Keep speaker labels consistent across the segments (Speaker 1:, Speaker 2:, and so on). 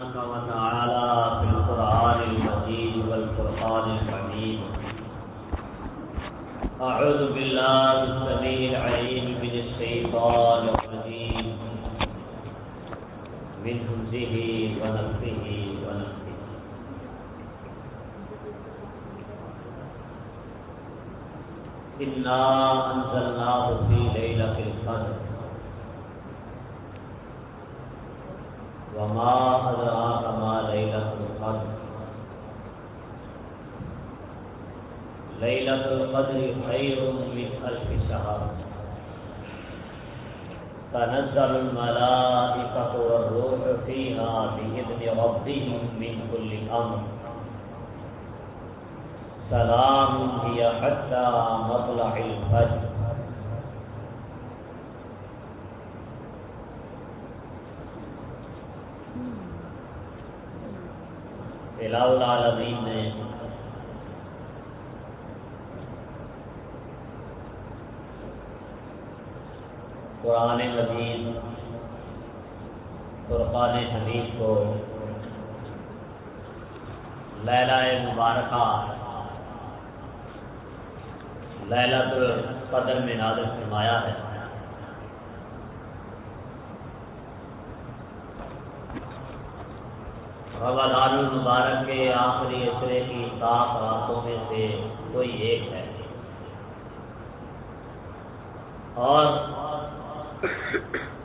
Speaker 1: وتعالى في القرآن المجيد والفرقان الحميد. أعوذ بالله السميع العليم من الشيطان الرجيم. من همزه ونفسه ونفسه إنا أنزلناه في ليلة القدر. وما أدراك ما ليلة القدر ليلة القدر خير من ألف شهر تنزل الملائكة والروح فيها بإذن ربهم من كل أمر سلام هي حتى مطلع الفجر الہ العالمین نے قرآن مجید فرقان حمید کو لیلہ مبارکہ للت القدر میں نازل فرمایا ہے۔ رمضان المبارک کے آخری اشرے کی سات راتوں میں سے کوئی ایک ہے۔ اور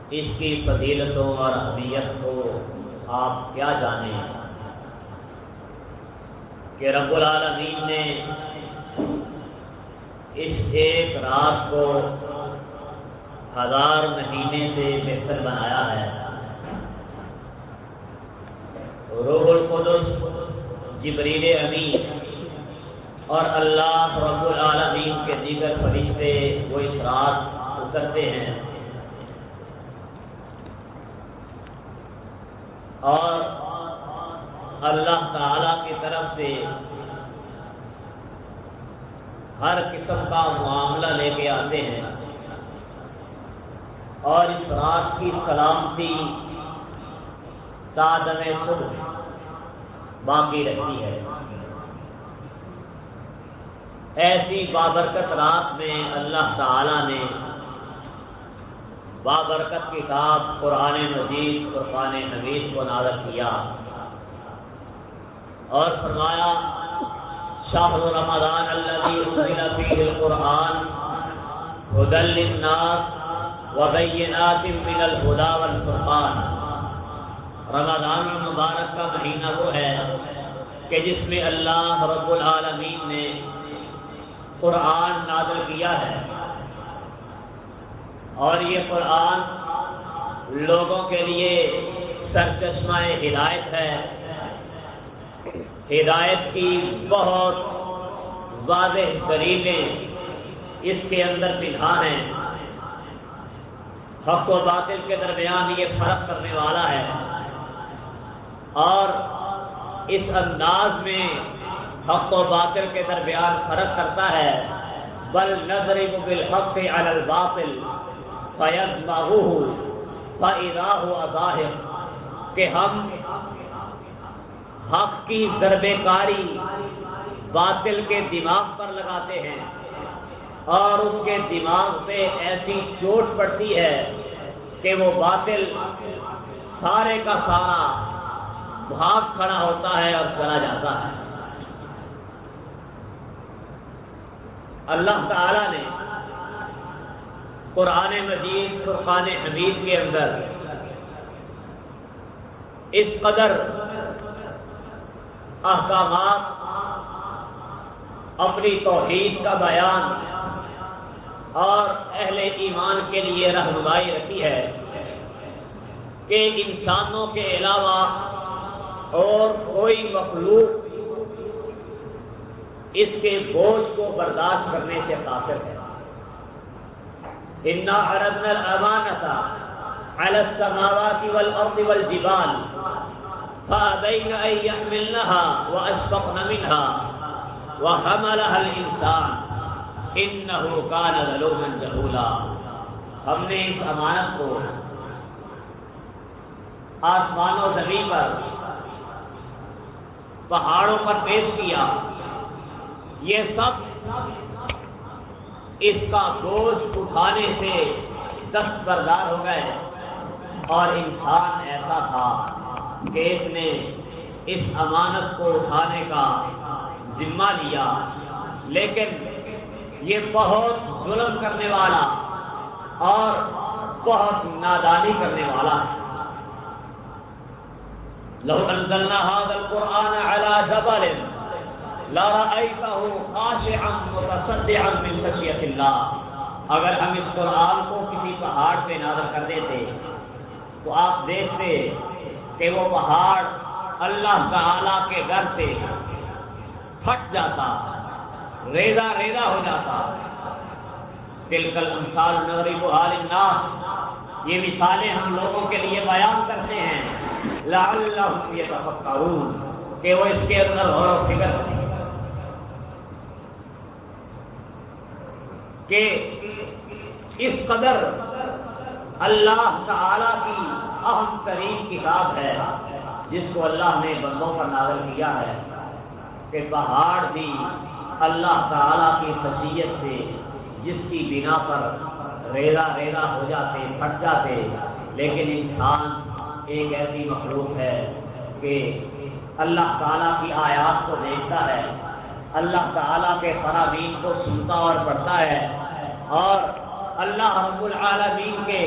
Speaker 1: اس کی فضیلتوں اور اہمیت کو آپ کیا جانیں؟ کہ رب العالمین نے اس ایک رات کو ہزار مہینے سے بہتر بنایا ہے۔ روح القدس، جبریل امین اور اللہ رب العالمین کے دیگر فرشتے وہ اس رات ہیں۔ اور اللہ تعالی کی طرف سے ہر قسم کا معاملہ لے کے آتے ہیں۔ اور اس رات کی سلامتی تادم صبح باقی رہتی ہے۔ ایسی بابرکت رات میں اللہ تعالی نے بابرکت کتاب قرآن مجید، قرآن حمید کو نازل کیا اور فرمایا، شاہ رمضان اللہ فيه القرآن هدى للناس وبينات من الهدى والفرقان۔ رمضان المبارک کا مہینہ وہ ہے کہ جس میں اللہ رب العالمین نے قرآن نازل کیا ہے اور یہ قرآن لوگوں کے لیے سرچشمہ ہدایت ہے۔ ہدایت کی بہت واضح دلیلیں اس کے اندر پنہا ہیں۔ حق و باطل کے درمیان یہ فرق کرنے والا ہے۔ اور اس انداز میں حق و باطل کے درمیان فرق کرتا ہے۔ بل نظر بالحق علی الباطل فیض فاذا ظاہر۔ کہ ہم حق کی ضرب کاری باطل کے دماغ پر لگاتے ہیں اور اس کے دماغ پہ ایسی چوٹ پڑتی ہے کہ وہ باطل سارے کا سارا بھاگ کھڑا ہوتا ہے اور چلا جاتا ہے۔ اللہ تعالی نے قرآن مجید، فرقان حمید کے اندر اس قدر احکامات اپنی توحید کا بیان اور اہل ایمان کے لیے رہنمائی رکھی ہے کہ انسانوں کے علاوہ اور کوئی مخلوق اس کے بوجھ کو برداشت کرنے سے قاصر ہے۔ انا عرضنا الامانة على السماوات والارض والجبال فابين ان يحملنها واشفقن منها وحملها الانسان انه كان ظلوما جهولا۔ ہم نے اس امانت کو آسمان و زمین پر پہاڑوں پر پیش کیا۔ یہ سب اس کا گوشت اٹھانے سے دست بردار ہو گئے۔ اور انسان ایسا تھا کہ اس نے اس امانت کو اٹھانے کا ذمہ لیا۔ لیکن یہ بہت ظلم کرنے والا اور بہت نادانی کرنے والا۔ ہے لو انزلنا هذا القرآن على جبل لرأيته خاشعا متصدعا من خشية الله اگر ہم اس قرآن کو کسی پہاڑ پہ نازل کر دیتے، تو آپ دیکھتے کہ وہ پہاڑ اللہ تعالی کے گھر سے پھٹ جاتا ریزا ریزا ہو جاتا۔ تلکل انسال نوری بحال الناس یہ مثالیں ہم لوگوں کے لیے بیان کرتے ہیں۔ لعلہم یتفکرون کہ وہ اس کے اندر غور و فکر کہ اس قدر اللہ تعالی کی اہم ترین کتاب ہے، جس کو اللہ نے بندوں پر نازل کیا ہے، کہ پہاڑ بھی اللہ تعالی کی خصیت سے جس کی بنا پر ریلا ریلا ہو جاتے، پھٹ جاتے، لیکن انسان ایک ایسی مخلوق ہے کہ اللہ تعالیٰ کی آیات کو دیکھتا ہے، اللہ تعالیٰ کے فرامین کو سنتا اور پڑھتا ہے اور اللہ رب العالمین کے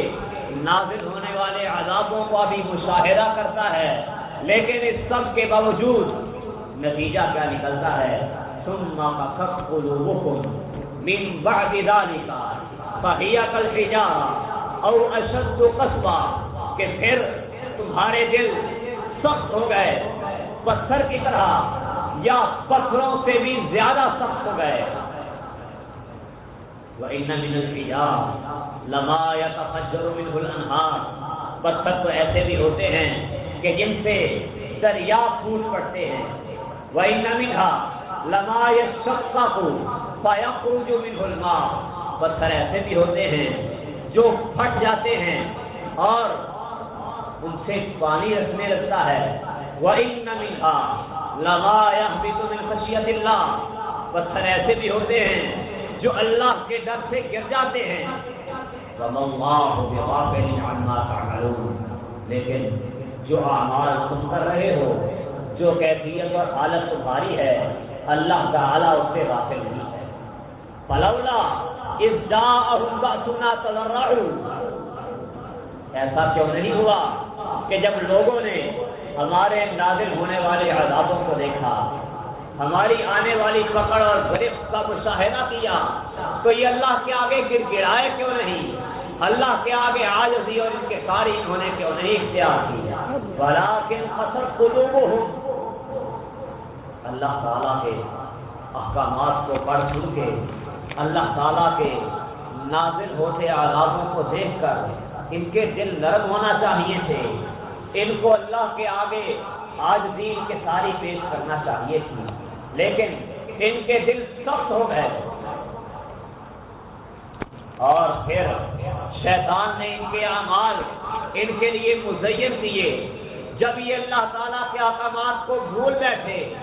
Speaker 1: نازل ہونے والے عذابوں کو ابھی مشاہدہ کرتا ہے، لیکن اس سب کے باوجود نتیجہ کیا نکلتا ہے؟ ثم قصد قلوبكم من بعد ذلك فهي كالحجارة او اشد قصبا، کہ پھر تمہارے دل سخت ہو گئے۔ پتھر کی طرح یا پتھروں سے بھی زیادہ سخت ہو گئے۔ وَإِنَّ مِنَ الْحِجَارِ لَمَا پتھر تو ایسے بھی ہوتے ہیں کہ جن سے دریا پھوٹ پڑتے ہیں۔ وہی وَإِنَّ مِنْهَا لَمَا يَشَّقَّقُ فَيَخْرُجُ مِنْهُ الْمَاءُ۔ پتھر ایسے بھی ہوتے ہیں جو پھٹ جاتے ہیں اور ان سے پانی رکھنے لگتا ہے۔ وَإِنَّ مِنْهَا لَمَا مِنْ اللَّهِ۔ پتھر ایسے بھی ہوتے ہیں جو اللہ کے ڈر سے گر جاتے ہیں۔ وَمَا اللَّهُ بِغَافِلٍ عَمَّا تَعْمَلُونَ۔ لیکن جو اعمال تم کر رہے ہو، جو کیفیت اور حالت تمہاری ہے، اللہ تعالیٰ اس سے غافل نہیں ہے۔ فلولا اس جا سنا ایسا کیوں نہیں ہوا؟ کہ جب لوگوں نے ہمارے نازل ہونے والے عذابوں کو دیکھا، ہماری آنے والی پکڑ اور گرفت کا مشاہدہ کیا، تو یہ اللہ کے آگے گر گرائے کیوں نہیں؟ اللہ کے آگے آج بھی اور ان کے ساری ہونے کیوں نہیں اختیار کیا؟ بلا کن فصل قلوب اللہ تعالیٰ کے احکامات کو پڑھ سن کے، اللہ تعالیٰ کے نازل ہوتے آزادوں کو دیکھ کر ان کے دل نرم ہونا چاہیے تھے۔ ان کو اللہ کے آگے آج دین کے ساری پیش کرنا چاہیے تھی۔ لیکن ان کے دل سخت ہو گئے۔ اور پھر شیطان نے ان کے اعمال ان کے لیے مزین دیے جب یہ اللہ تعالیٰ کے احکامات کو بھول بیٹھے،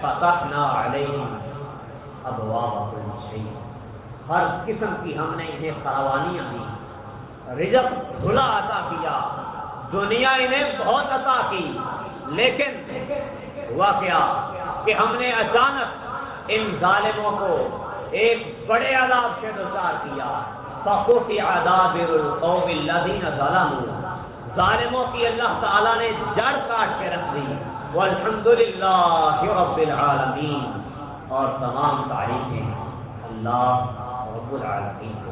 Speaker 1: فتحنا علیہم ابواب ہر قسم کی ہم نے انہیں فراوانیاں دی۔ رزق کھلا عطا کیا۔ دنیا انہیں بہت عطا کی، لیکن ہوا کیا کہ ہم نے اچانک ان ظالموں کو ایک بڑے عذاب سے دوچار کیا فخوفی عذاب القوم الذین ظلموا۔ ظالموں کی اللہ تعالیٰ نے جڑ کاٹ کے رکھ دی۔ والحمد للہ رب العالمین اور تمام تعریفیں اللہ رب العالمین کو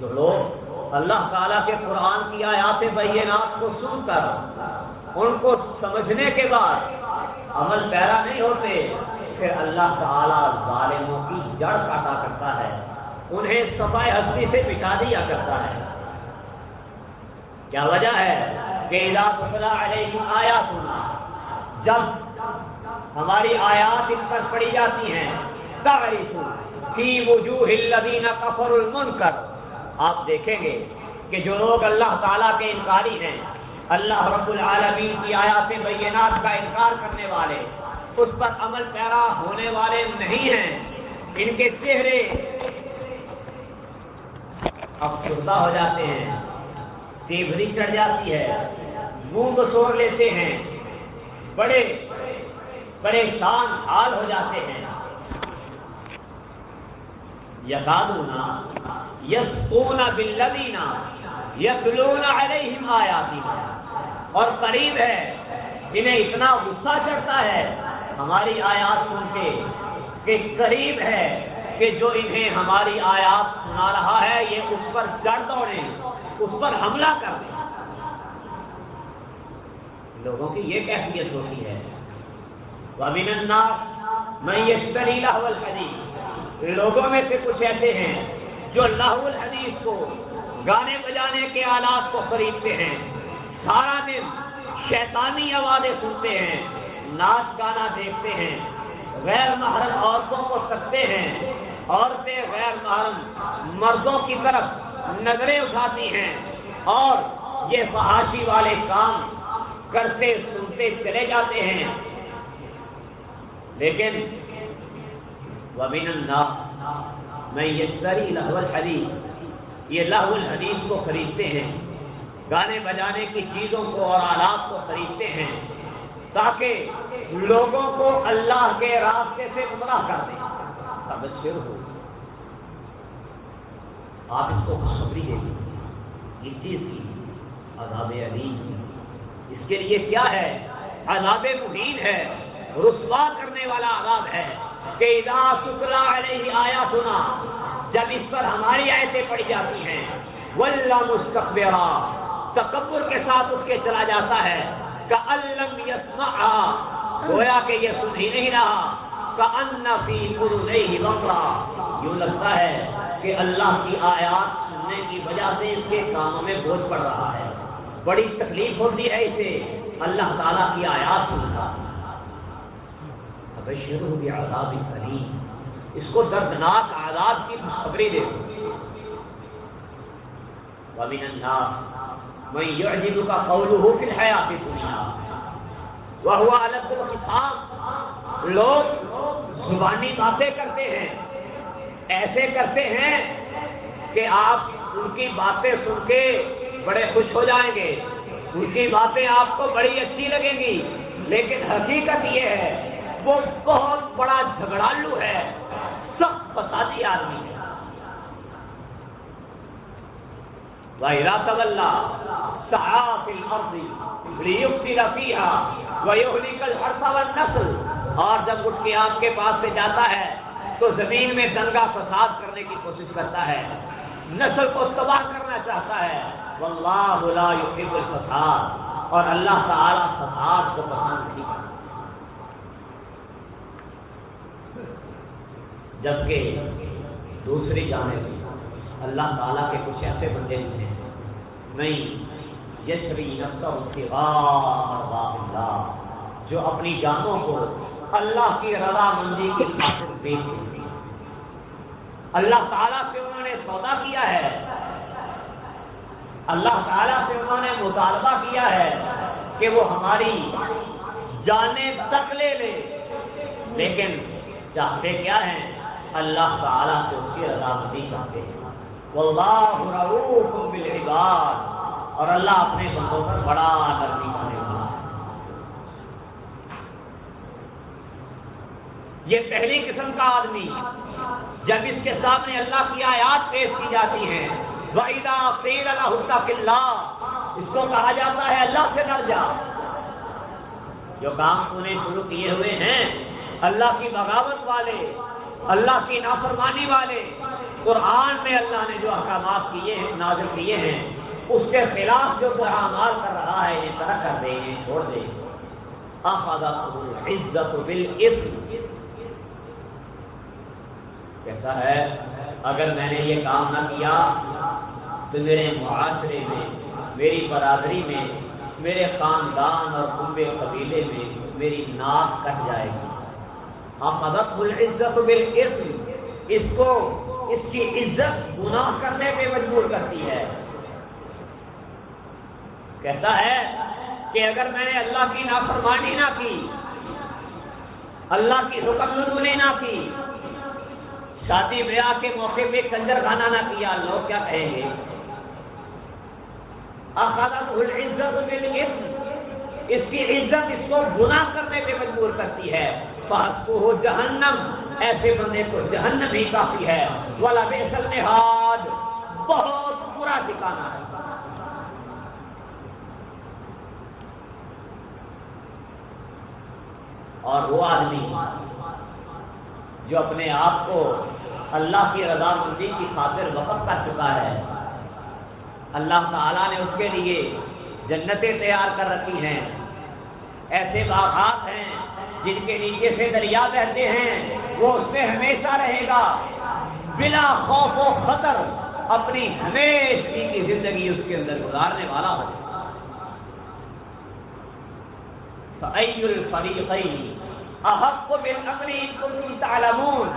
Speaker 1: جو لوگ اللہ تعالیٰ کے قرآن کی آیات بینات کو سن کر، ان کو سمجھنے کے بعد عمل پیرا نہیں ہوتے، پھر اللہ تعالیٰ ظالموں کی جڑ کاٹا کرتا ہے، انہیں صفائی ہستی سے بٹا دیا کرتا ہے۔ کیا وجہ ہے کہ آیا سنا جب ہماری آیات ان پر پڑی جاتی ہیں تعریف فی وجوہ الذین کفر المنکر۔ آپ دیکھیں گے کہ جو لوگ اللہ تعالیٰ کے انکاری ہیں، اللہ رب العالمین کی آیات بینات کا انکار کرنے والے، اس پر عمل پیرا ہونے والے نہیں ہیں۔ ان کے چہرے افسردہ ہو جاتے ہیں تیبری چڑھ جاتی ہے، منہ بسور لیتے ہیں، بڑے پریشان حال ہو جاتے ہیں۔ یقادونا یس اونا بلدینا علیہم آیاتینا اور قریب ہے، انہیں اتنا غصہ چڑھتا ہے، ہماری آیات سن کے کہ قریب ہے کہ جو انہیں ہماری آیات سنا رہا ہے، یہ اس پر چڑھ دوڑے، اس پر حملہ کر دیں لوگوں کی یہ کیفیت ہوتی ہے۔ میں یہ حدیث لوگوں میں سے کچھ ایسے ہیں جو لاہور الحدیث کو گانے بجانے کے آلات کو خریدتے ہیں، سارا دن شیطانی آوازیں سنتے ہیں، ناچ گانا دیکھتے ہیں، غیر محرم عورتوں کو سکتے ہیں، عورتیں غیر محرم مردوں کی طرف نظریں اٹھاتی ہیں اور یہ فحاشی والے کام کرتے سنتے چلے جاتے ہیں۔ لیکن ومن اللہ میں یہ سری لہو الحدیث، یہ لہو الحدیث کو خریدتے ہیں۔ گانے بجانے کی چیزوں کو اور آلات کو خریدتے ہیں۔ تاکہ لوگوں کو اللہ کے راستے سے گمراہ کر دیں۔ تبشر ہو۔ آپ اس کو خوشخبری دے دیں۔ اس چیز کی عذاب علیم۔ اس کے لیے کیا ہے؟ عذاب مہین ہے۔ رسوا کرنے والا عذاب ہے۔ کہ ادا شکلا علیہ آیا سنا جب اس پر ہماری آیتیں پڑی جاتی ہیں ولہ مستقبرا تکبر کے ساتھ اس کے چلا جاتا ہے کا الم یسما گویا کہ یہ سن ہی نہیں رہا کا ان نہیں بکرا یوں لگتا ہے کہ اللہ کی آیات سننے کی وجہ سے اس کے کاموں میں بوجھ پڑ رہا ہے۔ بڑی تکلیف ہوتی ہے اسے، اللہ تعالیٰ کی آیات سنتا اب ہوگی آزادی کریم اس کو دردناک آزاد کی خوشخبری دے ومن الناس من يعجب کا قوله في الحیات دنیا وہ الگ الحساب لوگ زبانی باتیں کرتے ہیں. ایسے کرتے ہیں کہ آپ ان کی باتیں سن کے بڑے خوش ہو جائیں گے. ان کی باتیں آپ کو بڑی اچھی لگیں گی. لیکن حقیقت یہ ہے وہ بہت بڑا جھگڑالو ہے۔ سب فسادی آدمی ہے اللہ ہر نسل اور جب اٹھ کے آپ کے پاس سے جاتا ہے، تو زمین میں دنگا فساد کرنے کی کوشش کرتا ہے۔ نسل کو تباہ کرنا چاہتا ہے۔ واللہ لا يحب الفساد۔ اور اللہ تعالی فساد کو پسند نہیں کرتا۔ جبکہ دوسری جانب اللہ تعالیٰ کے کچھ ایسے بندے ہوتے ہیں نہیں یشری نفس اللہ، جو اپنی جانوں کو اللہ کی رضا مندی کی خاطر بیچ اللہ تعالیٰ سے انہوں نے سودا کیا ہے۔ اللہ تعالیٰ سے انہوں نے مطالبہ کیا ہے کہ وہ ہماری جانے تک لے لے۔ لیکن چاہتے کیا ہیں؟ اللہ تعالیٰ سے اس کی رضامندی چاہتے ہیں واللہ رؤوف بالعباد۔ اور اللہ اپنے بندوں پر بڑا نرمی کرنے والا یہ پہلی قسم کا آدمی، جب اس کے سامنے اللہ کی آیات پیش کی جاتی ہیں اس کو کہا جاتا ہے اللہ سے ڈر جا۔ جو کام انہیں شروع کیے ہوئے ہیں، اللہ کی بغاوت والے اللہ کی نافرمانی والے۔ قرآن میں اللہ نے جو احکامات کیے ہیں، نازل کیے ہیں، اس کے خلاف جو قرآن کر رہا ہے، یہ طرح کر دے یہ چھوڑ دے عزت کہتا ہے، اگر میں نے یہ کام نہ کیا تو میرے معاشرے میں، میری برادری میں، میرے خاندان اور کنبے قبیلے میں میری ناک کٹ جائے گی۔ آپ مدد العزت بالاسم اس کو، اس کی عزت گناہ کرنے پہ مجبور کرتی ہے۔ کہتا ہے کہ اگر میں نے اللہ کی نافرمانی نہ کی، اللہ کی حکم نے نہ کی، شادی بیاہ کے موقع پہ کنجر کھانا نہ کیا، لوگ کیا کہیں گے؟ العزت اس کی عزت اس کو گناہ کرنے پہ مجبور کرتی ہے۔ کو جہنم۔ ایسے بندے کو جہنم ہی کافی ہے۔ والا بیسل نہاد بہت برا ٹھکانا ہے۔ اور وہ آدمی جو اپنے آپ کو اللہ کی رضا مندی کی خاطر وقف کر چکا ہے، اللہ تعالیٰ نے اس کے لیے جنتیں تیار کر رکھی ہیں۔ ایسے باغات ہیں جن کے نیچے سے دریا بہتے ہیں، وہ اس میں ہمیشہ رہے گا۔ بلا خوف و خطر اپنی ہمیشہ کی زندگی اس کے اندر گزارنے والا ہو۔ احق تعلمون۔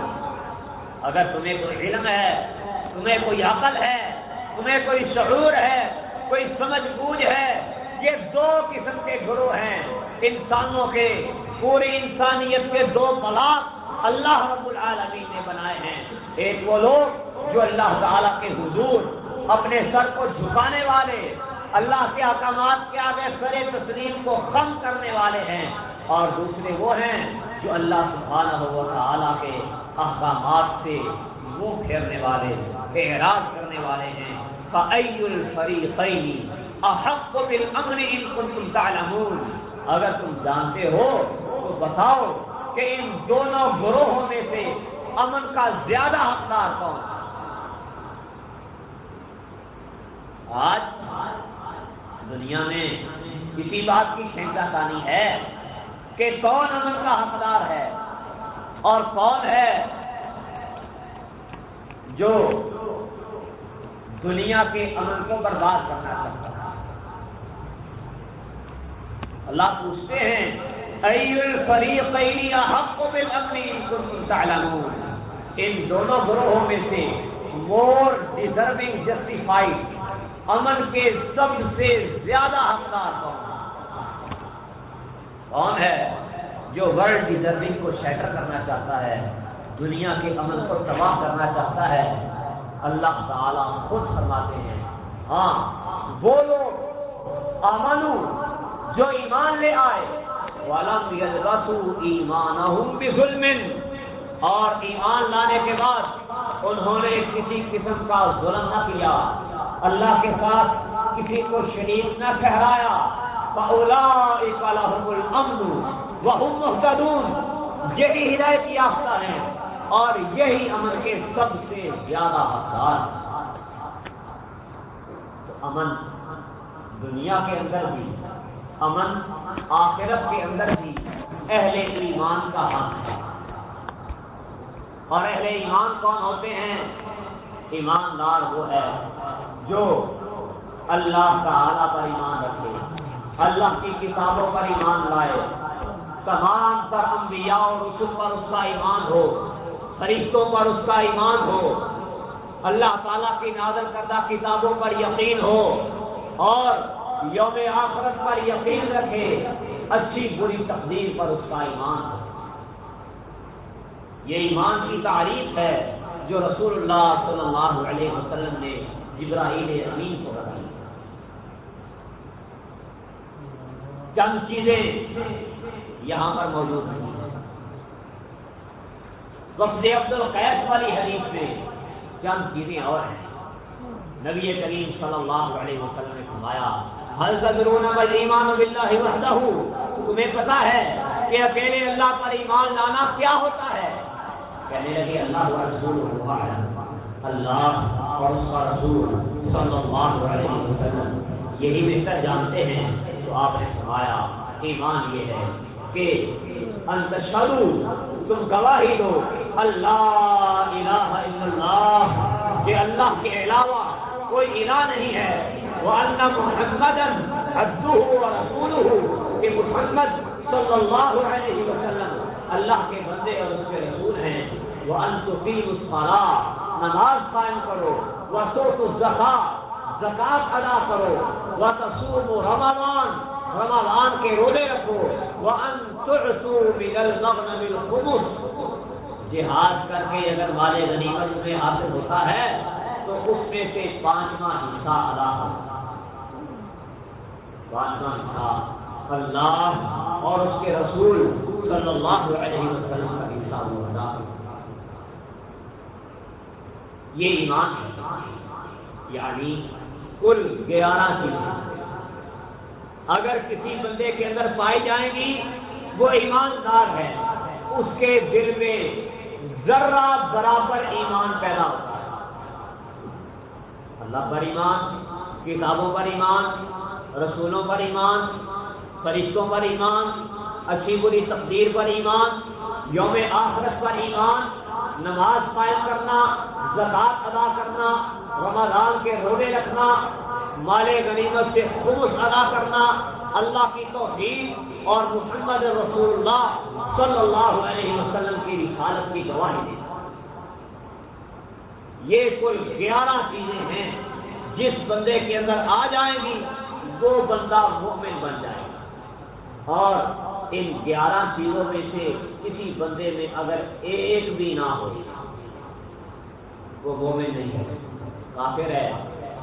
Speaker 1: اگر تمہیں کوئی علم ہے، تمہیں کوئی عقل ہے، تمہیں کوئی شعور ہے، کوئی سمجھ بوجھ ہے، یہ دو قسم کے گروہ ہیں، انسانوں کے پوری انسانیت کے دو بلاک اللہ رب العالمین نے بنائے ہیں۔ ایک وہ لوگ جو اللہ تعالی کے حضور، اپنے سر کو جھکانے والے، اللہ کے احکامات کے آگے سر تسلیم کو کم کرنے والے ہیں۔ اور دوسرے وہ ہیں جو اللہ سبحانہ و تعالی کے احکامات سے منہ پھیرنے والے، اعراض کرنے والے ہیں۔ احق بالامن ان کنتم تعلمون۔ اگر تم جانتے ہو بتاؤ کہ ان دونوں گروہوں میں سے امن کا زیادہ حقدار کون آج دنیا میں کسی بات کی کھینچا تانی ہے کہ کون امن کا حقدار ہے اور کون ہے جو دنیا کے امن کو برباد کرنا چاہتا ہے؟ اللہ پوچھتے ہیں ان دونوں گروہوں میں سے مور ڈیزرونگ جسٹیفائڈ امن کے سب سے زیادہ حقدار کون؟ کون ہے جو ورلڈ ڈیزرونگ کو شیٹر کرنا چاہتا ہے، دنیا کے امن کو تباہ کرنا چاہتا ہے؟ اللہ تعالی خود فرماتے ہیں۔ ہاں وہ لوگ امن جو ایمان لے آئے ایمان اور ایمان لانے کے بعد انہوں نے کسی قسم کا ظلم نہ کیا۔ اللہ کے ساتھ کسی کو شریف نہ ٹھہرایا۔ یہی ہدایت یافتہ ہیں اور یہی امن کے سب سے زیادہ حقدار امن دنیا کے اندر بھی امن آخرت کے اندر بھی اہل ایمان کا حق ہے۔ اور اہل ایمان کون ہوتے ہیں؟ ایماندار وہ ہے جو اللہ تعالی پر ایمان رکھے، اللہ کی کتابوں پر ایمان لائے۔ تمام پر انبیاء اور رسول پر اس کا ایمان ہو، فرشتوں پر اس کا ایمان ہو۔ اللہ تعالیٰ کی نازل کردہ کتابوں پر یقین ہو۔ اور یوم آخرت پر یقین رکھے، اچھی بری تقدیر پر اس کا ایمان یہ ایمان کی تعریف ہے جو رسول اللہ صلی اللہ علیہ وسلم نے جبرائیل امین کو بتائی۔ چند چیزیں یہاں پر موجود ہیں۔ وقت عبد القیس والی حدیث میں چند چیزیں اور ہیں۔ نبی کریم صلی اللہ علیہ وسلم نے فرمایا حل تدرون ایمان باللہ وحدہ تمہیں پتا ہے کہ اکیلے اللہ پر ایمان لانا کیا ہوتا ہے؟ کہنے لگے، اللہ و رسول، اللہ اور اس کا رسول صلی اللہ علیہ وسلم۔ یہی بہتر جانتے ہیں تو آپ نے فرمایا، ایمان یہ ہے کہ انتشدو تم گواہی دو، اللہ، الہ الا اللہ، کہ اللہ کے علاوہ کوئی الہ نہیں ہے۔ وأن محمدا عبده ورسوله، کہ محمد صلی اللہ علیہ وسلم اللہ کے بندے اور اس کے رسول ہیں۔ وہ انتقیم نماز قائم کرو وہ سو زکات ادا کرو وہ تصور رمضان رمضان کے روزے رکھو۔ وہ ان جہاد کر کے اگر مال غنیمت میں حاصل ہوتا ہے، تو اس میں سے پانچواں حصہ ادا ہوتا پانچواں حصہ اللہ اور اس کے رسول صلی اللہ علیہ وسلم کا حصہ ہوتا یہ ایمان یعنی کل گیارہ چیزیں اگر کسی بندے کے اندر پائی جائیں گی، وہ ایماندار ہے۔ اس کے دل میں ذرہ برابر ایمان پیدا ہوتا ہے۔ اللہ پر ایمان، کتابوں پر ایمان رسولوں پر ایمان، فرشتوں پر ایمان، اچھی بری تقدیر پر ایمان، یوم آخرت پر ایمان، نماز قائم کرنا زکات ادا کرنا، رمضان کے روزے رکھنا، مال غنیمت سے خمس ادا کرنا، اللہ کی توحید اور محمد رسول اللہ صلی اللہ علیہ وسلم کی رسالت کی گواہی دے یہ کل گیارہ چیزیں ہیں جس بندے کے اندر آ جائیں گی وہ بندہ مومن بن جائے گا۔ اور ان گیارہ چیزوں میں سے کسی بندے میں اگر ایک بھی نہ ہو، وہ مومن نہیں ہے۔ کافر ہے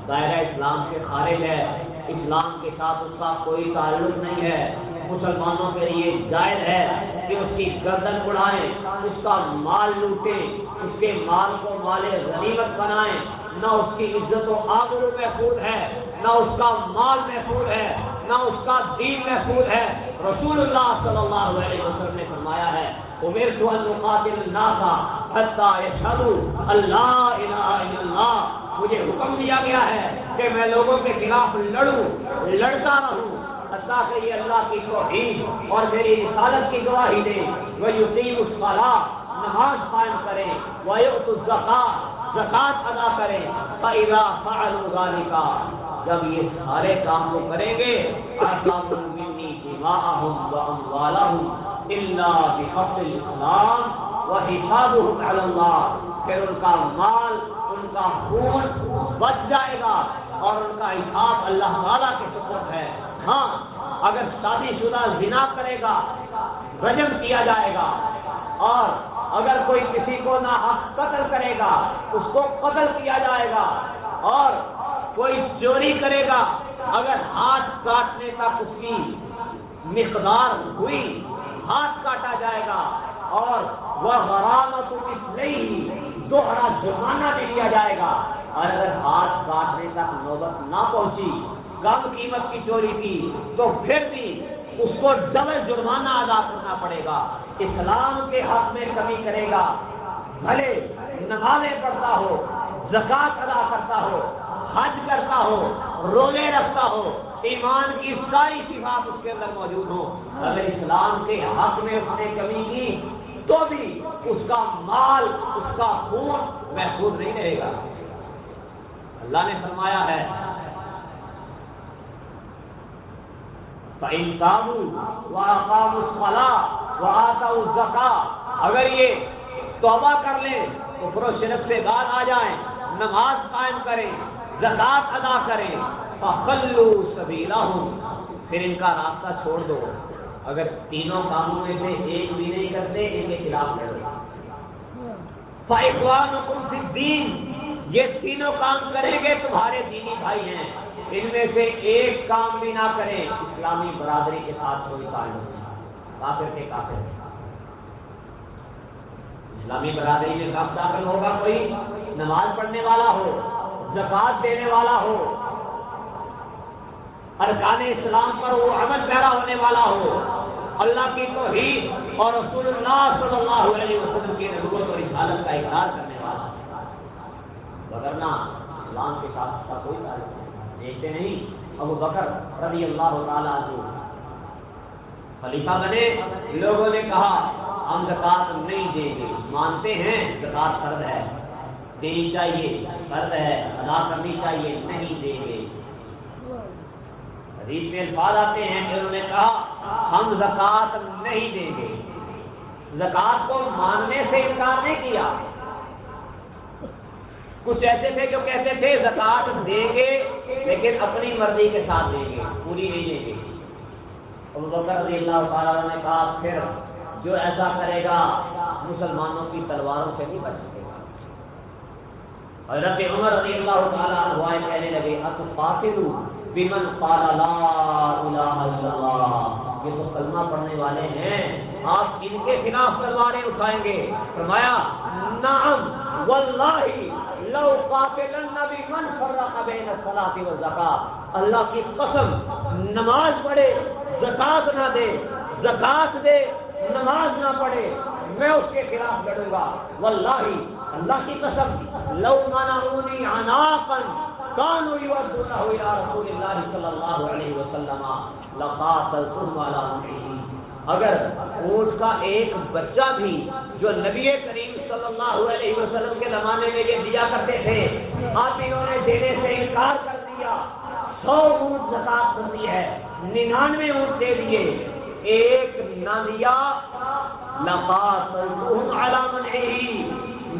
Speaker 1: دائرہ اسلام سے خارج ہے۔ اسلام کے ساتھ اس کا کوئی تعلق نہیں ہے۔ مسلمانوں کے لیے جائز ہے کہ اس کی گردن اڑائیں، اس کا مال لوٹیں، اس کے مال کو مال غنیمت بنائیں۔ نہ اس کی عزت و آبرو محفوظ ہے نہ اس کا مال محفوظ ہے، نہ اس کا دین محفوظ ہے۔ رسول اللہ صلی اللہ علیہ وسلم نے فرمایا ہے عمر سہل الناس حتى يشهدوا اللہ الہ الا اللہ مجھے حکم دیا گیا ہے کہ میں لوگوں کے خلاف لڑوں، لڑتا رہوں اللہ کہ یہ اللہ کی توحید اور میری رسالت کی گواہی دے۔ وہ یقین اس والا نماز قائم کرے۔ وہ زکات زکات ادا کرے۔ پیرا فعلوا ذلك جب یہ سارے کام کو کریں گے پھر ان کا مال، ان کا خون بچ جائے گا اور ان کا حساب اللہ تعالیٰ کے سپرد ہے۔ ہاں اگر شادی شدہ زنا کرے گا، رجم کیا جائے گا۔ اور اگر کوئی کسی کو نہ قتل کرے گا، اس کو قتل کیا جائے گا۔ اور کوئی چوری کرے گا، اگر ہاتھ کاٹنے کا اس کی مقدار ہوئی، ہاتھ کاٹا جائے گا اور وہ غرامت اس نہیں، دوہرا جرمانہ بھی دیا جائے گا۔ اور اگر ہاتھ کاٹنے تک نوبت نہ پہنچی، کم قیمت کی چوری کی، تو پھر بھی اس کو ڈبل جرمانہ ادا کرنا پڑے گا۔ اسلام کے حق میں کمی کرے گا۔ بھلے نمازیں پڑھتا ہو زکات ادا کرتا ہو حج کرتا ہو، روزے رکھتا ہو، ایمان کی ساری صفات اس کے اندر موجود ہو اگر اسلام کے حق میں اس نے کمی کی، تو بھی اس کا مال، اس کا خون محفوظ نہیں رہے گا۔ اللہ نے فرمایا ہے اگر یہ توبہ کر لیں تو فرو شرف سے بعد آ جائیں، نماز قائم کریں۔ زکات ادا کریں فخلو سبیلا ہوں پھر ان کا راستہ چھوڑ دو۔ اگر تینوں کاموں میں سے ایک بھی نہیں کرتے، ان کے خلاف لڑو۔ فائقوان دین یہ تینوں کام کریں گے، تمہارے دینی بھائی ہیں۔ ان میں سے ایک کام بھی نہ کریں، اسلامی برادری کے ساتھ کوئی تعلق نہیں۔ کافر کے کافر۔ اسلامی برادری میں کب داخل ہوگا کوئی؟ نماز پڑھنے والا ہو۔ زکات دینے والا ہو، ارکان اسلام پر وہ عمل پیرا ہونے والا ہو، اللہ کی توحید اور رسول اللہ صلی اللہ علیہ وسلم کی نبوت اور رسالت کا اقرار کرنے والا وغیرہ اسلام کے ساتھ اس کا کوئی تعلق نہیں۔ دیکھتے نہیں، ابو بکر رضی اللہ تعالیٰ عنہ خلیفہ بنے۔ لوگوں نے کہا، ہم زکات نہیں دیں گے۔ مانتے ہیں، زکات فرد ہے۔ دینی چاہیے فرد ہے، ادا کرنی چاہیے، نہیں دیں گے۔ حدیث میں الفاظ آتے ہیں کہ انہوں نے کہا، ہم زکات نہیں دیں گے۔ زکات کو ماننے سے انکار نہیں کیا۔ کچھ ایسے تھے جو کہتے تھے زکات دیں گے، لیکن اپنی مرضی کے ساتھ دیں گے، پوری نہیں دیں گے۔ ابو بکر رضی اللہ تعالیٰ نے کہا، پھر جو ایسا کرے گا، مسلمانوں کی تلواروں سے نہیں بچ سکے گا حضرت عمر رضی اللہ تعالیٰ عنہ کہنے لگے ات بمن قال لا الہ الا اللہ یہ تو کلمہ پڑھنے والے ہیں۔ آپ ان کے خلاف تلواریں اٹھائیں گے۔ فرمایا، نعم، واللہ، لو قاتلن نبی من فرق بین الصلاۃ والزکاۃ اللہ کی قسم، نماز پڑھے زکات نہ دے زکات دے، نماز نہ پڑھے، میں اس کے خلاف لڑوں گا۔ واللہ، اللہ کی قسم۔ لو منعونی عناقا كانوا يودونه الى رسول الله صلى الله عليه وسلم، لقاتلتهم على امره اگر اونٹ کا ایک بچہ بھی جو نبی کریم صلی اللہ علیہ وسلم کے زمانے میں یہ دیا کرتے تھے آپ انہوں نے دینے سے انکار کر دیا، سو اونٹ زکات کرتی ہے، ننانوے اونٹ دے دیے۔ ایک نہ دیا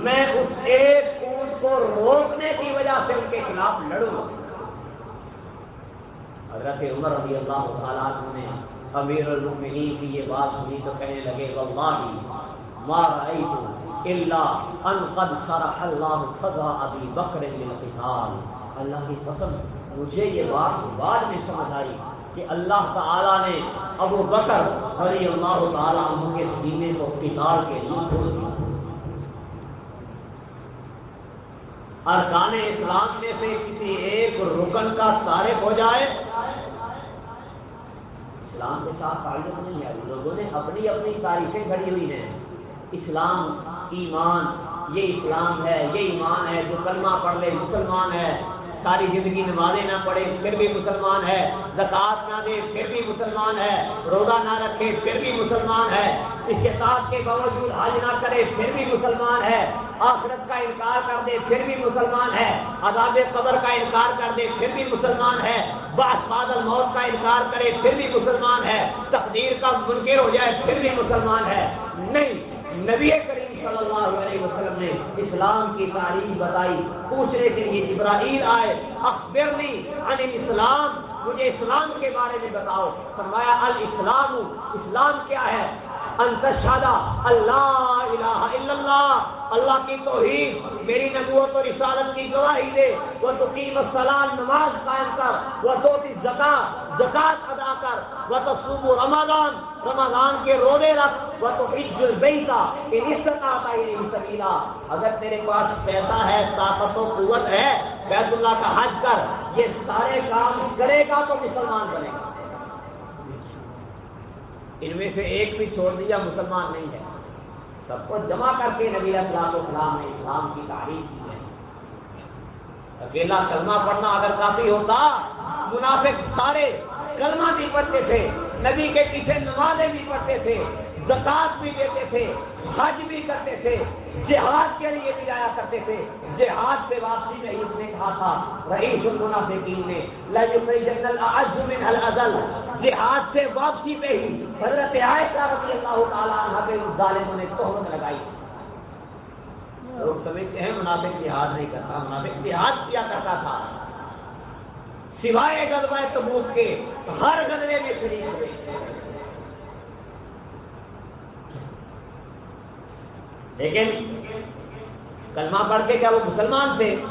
Speaker 1: میں اس ایک کو روکنے کی وجہ سے ان کے خلاف لڑوں حضرت عمر رضی اللہ تعالیٰ نے امیر المؤمنین کی یہ بات سنی تو کہنے لگے، واللہ ما رأيت الا ان قد شرح اللہ فضا ابی بکر للقتال. اللہ کی قسم، مجھے یہ بات بعد میں سمجھ آئی کہ اللہ تعالیٰ نے ابو بکر رضی اللہ تعالیٰ عنہ کے سینے کو قتال کے لیے کھول دیا۔ ارکان اسلام میں سے کسی ایک رکن کا تارف ہو جائے۔ اسلام کے ساتھ تعلق نہیں ہے۔ لوگوں نے اپنی اپنی تاریخیں گھڑی ہوئی ہیں۔ اسلام، ایمان، یہ اسلام ہے، یہ ایمان ہے جو کلمہ پڑھ لے، مسلمان ہے۔ ساری زندگی نمازیں نہ پڑھے، پھر بھی مسلمان ہے زکات نہ دے، پھر بھی مسلمان ہے، روزہ نہ رکھے، پھر بھی مسلمان ہے۔ اس کے ساتھ کے باوجود حج نہ کرے، پھر بھی مسلمان ہے۔ آخرت کا انکار کر دے، پھر بھی مسلمان ہے۔ عذاب قبر کا انکار کر دے، پھر بھی مسلمان ہے۔ باس بادل موت کا انکار کرے، پھر بھی مسلمان ہے۔ تقدیر کا منکر ہو جائے، پھر بھی مسلمان ہے۔ نہیں، نبی کریم صلی اللہ علیہ وسلم نے اسلام کی تعریف بتائی۔ پوچھنے کے لیے ابراہیل آئے، اخبرنی عن اسلام مجھے اسلام کے بارے میں بتاؤ۔ فرمایا، الاسلام، اسلام کیا ہے؟ انتشادہ اللہ الہ الا اللہ اللہ کی توحید، میری نبوت اور رسالت کی گواہی دے۔ وہ تو قیم السلام نماز قائم کر۔ وہ تو زکات زکات ادا کر وہ تو صوب رمضان رمضان کے روزے رکھ وہ تو عز البیتا ان استطاعت نہیں سبیلا۔ اگر تیرے پاس پیسہ ہے، طاقت و قوت ہے، بیت اللہ کا حج کر، یہ سارے کام کرے گا تو مسلمان بنے گا۔ ان میں سے ایک بھی چھوڑ دیا، مسلمان نہیں ہے۔ سب کو جمع کر کے نبی اسلام اسلام نے اسلام کی تعریف کی ہے۔ اکیلا کلمہ پڑھنا اگر کافی ہوتا منافق سارے کلمہ بھی پڑھتے تھے، نبی کے پیچھے نمازیں بھی پڑھتے تھے زکات بھی دیتے تھے، حج بھی کرتے تھے، جہاد کے لیے بھی جایا کرتے تھے۔ جہاد سے واپسی میں اس نے کہا تھا، رئیس المنافقین نے من الازل جہاد سے واپسی پہ ہی حضرت عائشہ رضی اللہ تعالیٰ عنہ پہ اس ظالموں نے تہمت لگائی۔ لوگ سمجھتے ہیں منافق جہاد نہیں کرتا، منافق جہاد کیا کرتا تھا۔ سوائے غزوہ تبوک کے، ہر غزوے میں شریک ہوئے۔ لیکن کلمہ پڑھ کے کیا وہ مسلمان تھے؟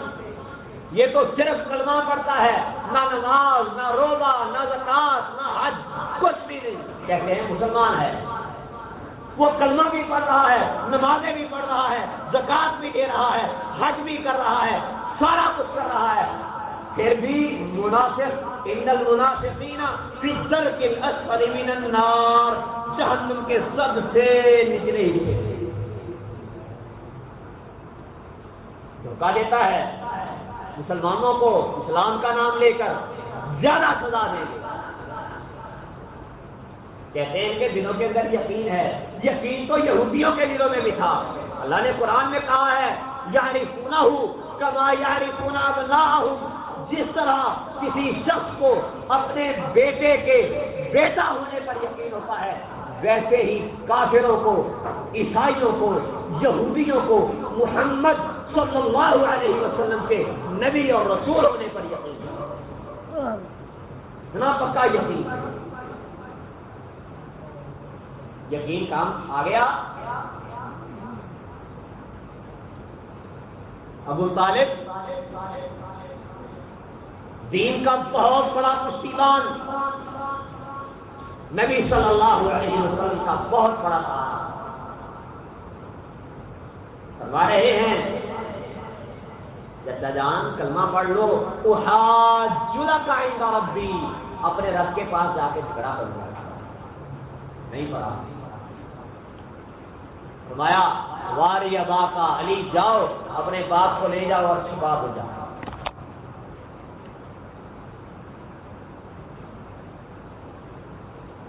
Speaker 1: یہ تو صرف کلمہ پڑھتا ہے، نہ نماز، نہ روزہ، نہ زکات نہ حج، کچھ بھی نہیں۔ کہتے ہیں مسلمان ہے۔ وہ کلمہ بھی پڑھ رہا ہے، نمازیں بھی پڑھ رہا ہے زکات بھی دے رہا ہے، حج بھی کر رہا ہے، سارا کچھ کر رہا ہے۔ پھر بھی مناسب ان المناسبین فی الدرک الاسفل من النار، جہنم کے سب سے نچلے ہی دھوکہ دیتا ہے، مسلمانوں کو اسلام کا نام لے کر زیادہ سزا دیں گے۔ کہتے ہیں ان کے دنوں کے اندر یقین ہے۔ یقین تو یہودیوں کے دلوں میں بھی تھا۔ اللہ نے قرآن میں کہا ہے یاری پونا ہوں کما یاری پونا ہوں جس طرح کسی شخص کو اپنے بیٹے کے بیٹا ہونے پر یقین ہوتا ہے، ویسے ہی کافروں کو، عیسائیوں کو، یہودیوں کو محمد صلی اللہ علیہ وسلم کے نبی اور رسول ہونے پر یقین اتنا پکا یقین۔ یقین کام آ گیا۔ ابو طالب دین کا بہت بڑا پشتیبان نبی صلی اللہ علیہ وسلم کا بہت بڑا فرما رہے ہیں، جدہ جان کلمہ پڑھ لو تو جلا کا آئندہ ربی، اپنے رب کے پاس جا کے جھگڑا کر لیا نہیں پڑھا۔ فرمایا، واری ابا کا علی جاؤ، اپنے باپ کو لے جاؤ اور چھپا ہو جاؤ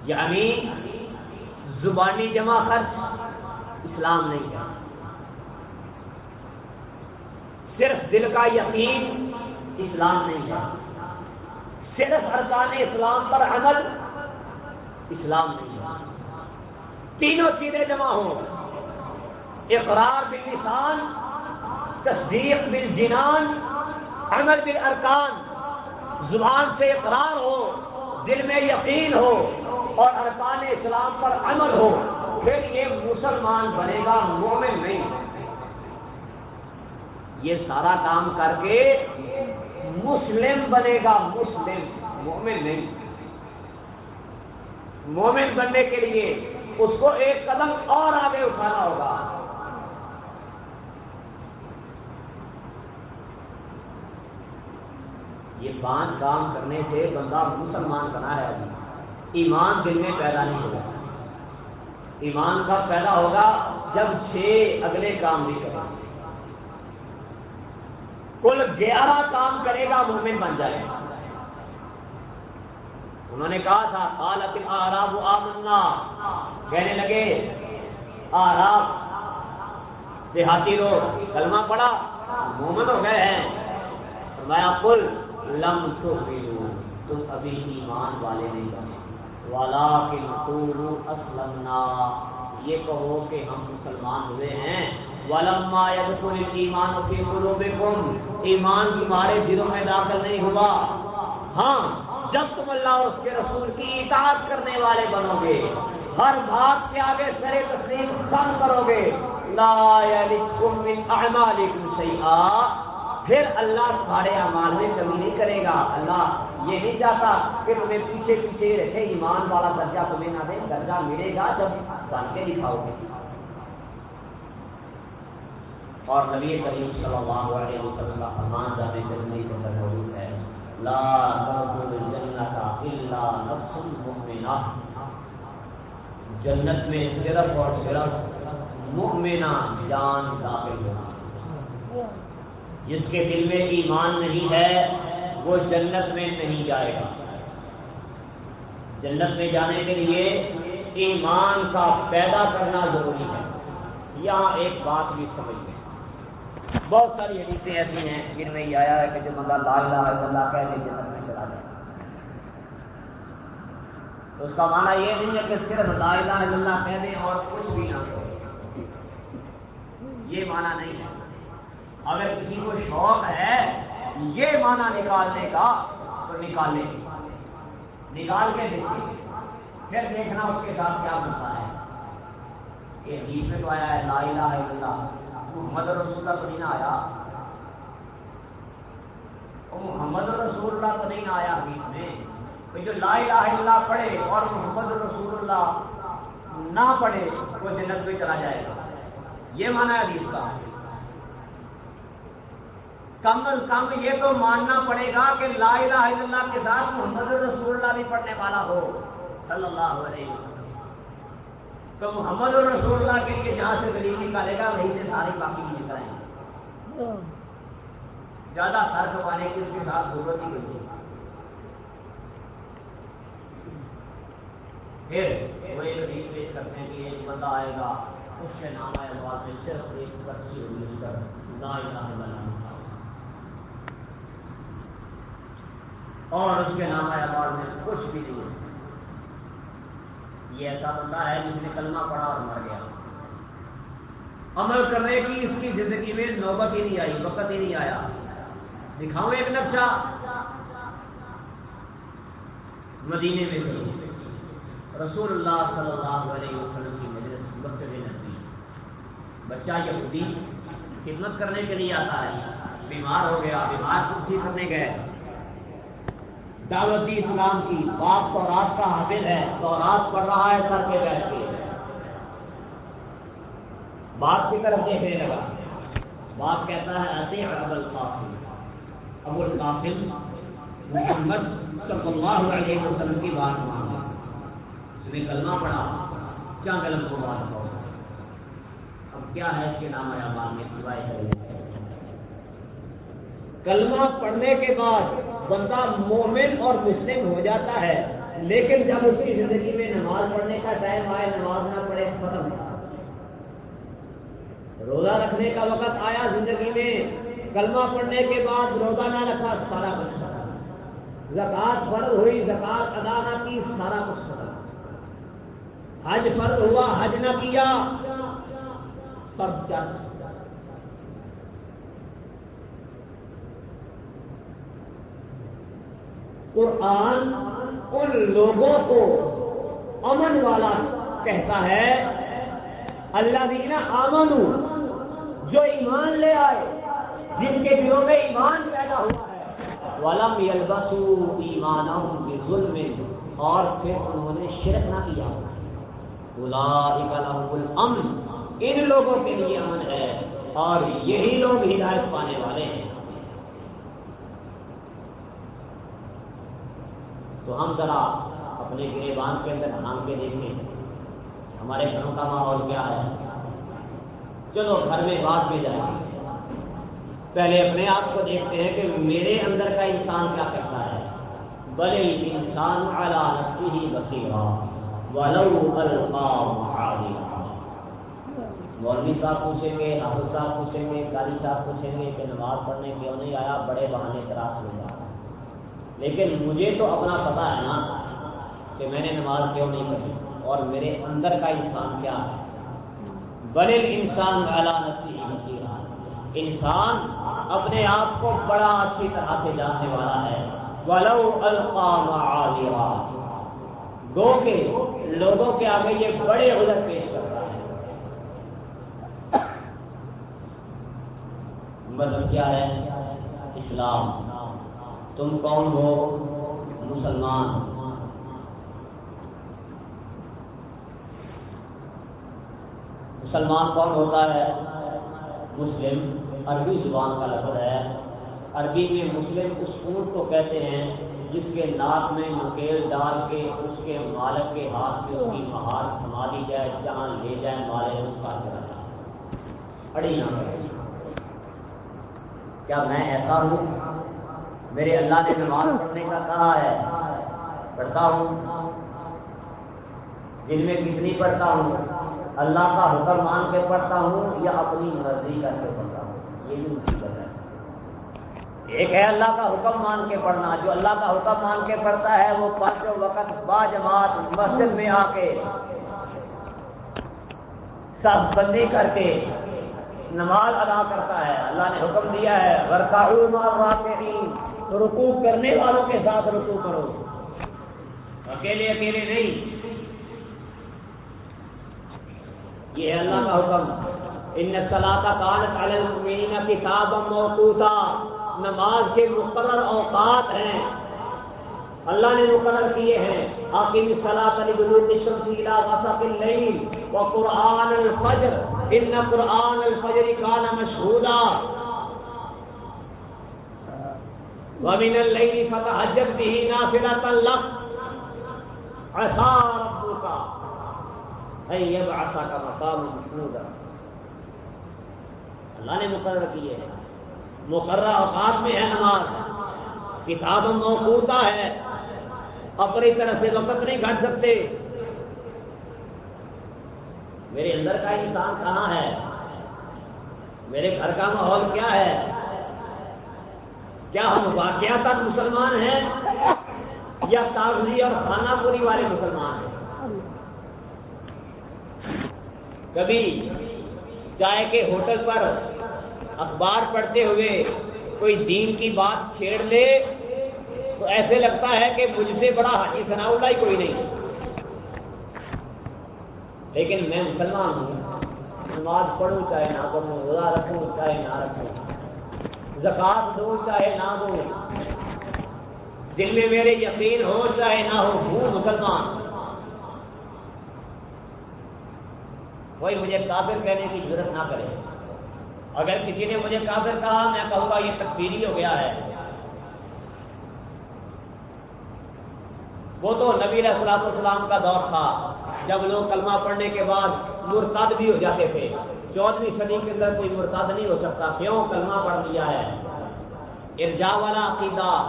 Speaker 1: یعنی زبانی جمع خرچ اسلام نہیں ہے۔ صرف دل کا یقین اسلام نہیں ہے۔ صرف ارکان اسلام پر عمل اسلام نہیں ہے۔ تینوں چیزیں جمع ہوں۔ اقرار باللسان، تصدیق بالجنان، عمل بالارکان۔ زبان سے اقرار ہو، دل میں یقین ہو۔ اور ارکان اسلام پر عمل ہو، پھر یہ مسلمان بنے گا، مومن نہیں۔ یہ سارا کام کر کے مسلم بنے گا، مسلم، مومن نہیں۔ مومن بننے کے لیے اس کو ایک قدم اور آگے اٹھانا ہوگا۔ یہ پانچ کام کرنے سے بندہ مسلمان بنا ہے ابھی۔ ایمان دل میں پیدا نہیں ہوگا۔ ایمان کا پیدا ہوگا جب چھ اگلے کام بھی کرے۔ کل گیارہ کام کرے گا، مومن بن جائے۔ گا انہوں نے کہا تھا، قالت آراب آمنا۔ کہنے لگے آراب دیہاتی لوگ، کلمہ پڑا مومن ہو گئے ہیں۔ میں کل لم تو تم ابھی ایمان والے نہیں بنے۔ والا اسلمنا یہ کہو کہ ہم مسلمان ہوئے ہیں۔ ولما يدخل ایمان في قلوبكم۔ ایمان تمہارے دلوں میں داخل نہیں ہوا۔ ہاں جب تم اللہ اور اس کے رسول کی اطاعت کرنے والے بنو گے، ہر بات کے آگے سر تسلیم کم کرو گے۔ لا يلکم من اعمالکم شیئا۔ پھر اللہ تمہارے اعمال میں کمی نہیں کرے گا۔ اللہ یہ نہیں چاہتا کہ تمہیں پیچھے پیچھے رکھے ایمان والا درجہ تمہیں نہ دے، درجہ ملے گا جب بن کے دکھاؤ گے۔ اور نبی کریم صلی اللہ علیہ وسلم کا فرمان جانے سے نہیں کے اندر موجود ہے۔ لا جنت الا نفس مؤمنہ۔ جنت میں صرف اور صرف مؤمنہ جان داخل ہوگی جس کے دل میں ایمان نہیں ہے وہ جنت میں نہیں جائے گا۔ جنت میں جانے کے لیے ایمان کا پیدا کرنا ضروری ہے۔ یہاں ایک بات بھی سمجھ لیں۔ بہت ساری حدیثیں ایسی ہیں جن میں یہ آیا ہے کہ جو بندہ لا الہ الا اللہ کہہ کے جنت میں چلا جائے۔ تو اس کا معنی یہ نہیں ہے کہ صرف لا الہ الا اللہ کہہ دیں اور کچھ بھی نہ یہ معنی نہیں ہے۔ اگر کسی کو شوق ہے یہ معنی نکالنے کا تو نکالے نکال کے دیکھیے۔ پھر دیکھنا اس کے ساتھ کیا بنتا ہے۔ یہ حدیث میں تو آیا ہے، لا الہ الا اللہ۔ محمد رسول اللہ تو نہیں آیا۔ محمد رسول اللہ تو نہیں آیا حدیث میں۔ جو لا الہ الا اللہ پڑھے اور محمد رسول اللہ نہ پڑھے، وہ جنت میں چلا جائے گا۔ یہ مانا ہے حدیث کا کم از کم یہ تو ماننا پڑے گا کہ لا الہ الا اللہ کے ساتھ محمد رسول اللہ بھی پڑھنے والا ہو۔ صلی اللہ علیہ وسلم۔ تو محمد رسول اللہ کے لیے جہاں سے غریب نکالے گا، وہیں سے ساری باقی بھی نکالیں زیادہ فرق پانے کی اس کے ساتھ ضرورت ہی نہیں پھر وہ ایک حدیث پیش کرتے ہیں کہ ایک بندہ آئے گا، اس کے نام آئے بعد میں صرف ایک پرچی ہوگی اس پر، لا الہ الا اللہ۔ اور اس کے نام اعمال میں کچھ بھی نہیں ہے۔ یہ ایسا بندہ ہے جس نے کلمہ پڑھا اور مر گیا۔ عمل کرنے کی اس کی زندگی میں نوبت ہی نہیں آئی، وقت ہی نہیں آیا۔ دکھاؤں ایک نقشہ؟ مدینے میں رسول اللہ صلی اللہ علیہ وسلم بچہ یہودی، خدمت کرنے کے لیے آتا ہے۔ بیمار ہو گیا، بیمار کو کرنے گئے۔ دعوتی اسلام کی۔ باپ تو رات کا حاصل ہے تو رات پڑھ رہا ہے سر کے بیٹھ کے۔ باپ کی طرف دیکھنے لگا۔ باپ کہتا ہے ایسے ابو القاسم ابو القاسم محمد صلی اللہ علیہ وسلم کی بات مانا اس نے کلمہ پڑھا، کیا غلط کو بات ہو اب کیا ہے اس کے نام آیا بعد میں؟ سوائے کلمہ پڑھنے کے بعد بندہ مومن اور مسلم ہو جاتا ہے، لیکن جب اس کی زندگی میں نماز پڑھنے کا ٹائم آئے، نماز نہ پڑھے، ختم روزہ رکھنے کا وقت آیا زندگی میں، کلمہ پڑھنے کے بعد روزہ نہ رکھا، سارا کچھ زکات فرض ہوئی زکات ادا نہ کی، سارا کچھ حج فرض ہوا، حج نہ کیا، سب کیا قرآن ان لوگوں کو امن والا کہتا ہے۔ اللہ دینا آمن جو ایمان لے آئے، جن کے دلوں میں ایمان پیدا ہوا ہے۔ ولم یلبسو ایمان ظلم اور پھر انہوں نے شرک نہ کیا۔ الامن، ان لوگوں کے لیے امن ہے، اور یہی لوگ ہدایت پانے والے ہیں۔ تو ہم ذرا اپنے گرے کے اندر نام کے دیکھیں۔ ہمارے گھروں کا ماحول کیا ہے؟ چلو گھر میں بات بھی جائے۔ پہلے اپنے آپ کو دیکھتے ہیں کہ میرے اندر کا انسان کیا کرتا ہے۔ بلے انسان اعلیٰ ہی بسیرا مولوی صاحب پوچھیں گے حافظ صاحب پوچھیں گے قاری صاحب پوچھیں گے کہ نماز پڑھنے کیوں نہیں آیا؟ بڑے بہانے تراش لے لیکن مجھے تو اپنا پتا ہے نا کہ میں نے نماز کیوں نہیں پڑھی اور میرے اندر کا انسان کیا ہے؟ بڑے انسان والا نسی انسان اپنے آپ کو بڑا اچھی طرح سے جاننے والا ہے۔ ولو القام گو کے لوگوں کے آگے یہ بڑے ادھر پیش کرتا ہے۔ مطلب کیا ہے؟ اسلام۔ تم کون ہو؟ مسلمان۔ مسلمان کون ہوتا ہے؟ مسلم۔ عربی زبان کا لفظ ہے۔ عربی میں مسلم اس اونٹ کو کہتے ہیں جس کے ناک میں نکیل ڈال کے اس کے مالک کے ہاتھ سے اس کی مہار تھما دی جائے، جہاں لے جائے مالے اس کا اڑی نہ کیا میں ایسا ہوں؟ میرے اللہ نے نماز پڑھنے کا کہا ہے۔ پڑھتا ہوں۔ دن میں کتنی پڑھتا ہوں۔ اللہ کا حکم مان کے پڑھتا ہوں یا اپنی مرضی کر کے پڑھتا ہوں؟ یہ بھی مصیبت ہے۔ ایک ہے اللہ کا حکم مان کے پڑھنا۔ جو اللہ کا حکم مان کے پڑھتا ہے وہ پانچوں وقت با جماعت مسجد میں آ کے سب بندی کر کے نماز ادا کرتا ہے۔ اللہ نے حکم دیا ہے ورکا رکو کرنے والوں کے ساتھ رکو کرو۔ اکیلے اکیلے نہیں۔ یہ ہے اللہ کا حکم۔ ان سلاح کان کتاب موقوتا۔ نماز کے مقرر اوقات ہیں۔ اللہ نے مقرر کیے ہیں۔ آکیم صلاح علی بلوک شمسیلا وسط اللیل و قرآن الفجر۔ ان قرآن الفجر کان مشہورہ ومن الليل فتهجد به نافلة لك عسى ربك أن يبعثك مقام محمودا. اللہ نے مقرر کیے ہیں. مقررہ اوقات میں ہے نماز. کتاب موقوتا ہے. اپنی طرح سے وقت نہیں گھٹ سکتے. میرے اندر کا انسان کہاں ہے؟ میرے گھر کا ماحول کیا ہے؟ کیا ہم واقعات مسلمان ہیں؟ یا کاغذی اور کھانا پوری والے مسلمان ہیں؟ کبھی چائے کے ہوٹل پر اخبار پڑھتے ہوئے کوئی دین کی بات چھیڑ لے، تو ایسے لگتا ہے کہ مجھ سے بڑا حاجی ثناء اللہ ہی کوئی نہیں۔ لیکن میں مسلمان ہوں، نماز پڑھوں چاہے نہ پڑھوں روزہ رکھوں چاہے نہ رکھوں۔ زکات دو چاہے نہ دو۔ دل میں میرے یقین ہو چاہے نہ ہو ہوں مسلمان۔ کوئی مجھے کافر کہنے کی ضرورت نہ کرے۔ اگر کسی نے مجھے کافر کہا، میں کہوں گا یہ تکفیری ہو گیا ہے۔ وہ تو نبی علیہ السلام السلام کا دور تھا۔ جب لوگ کلمہ پڑھنے کے بعد مرتاد بھی ہو جاتے تھے۔ چودہویں صدی کے اندر کوئی مرتاد نہیں ہو سکتا، کیوں؟ کلمہ پڑھ لیا ہے۔ ارجا والا عقیدہ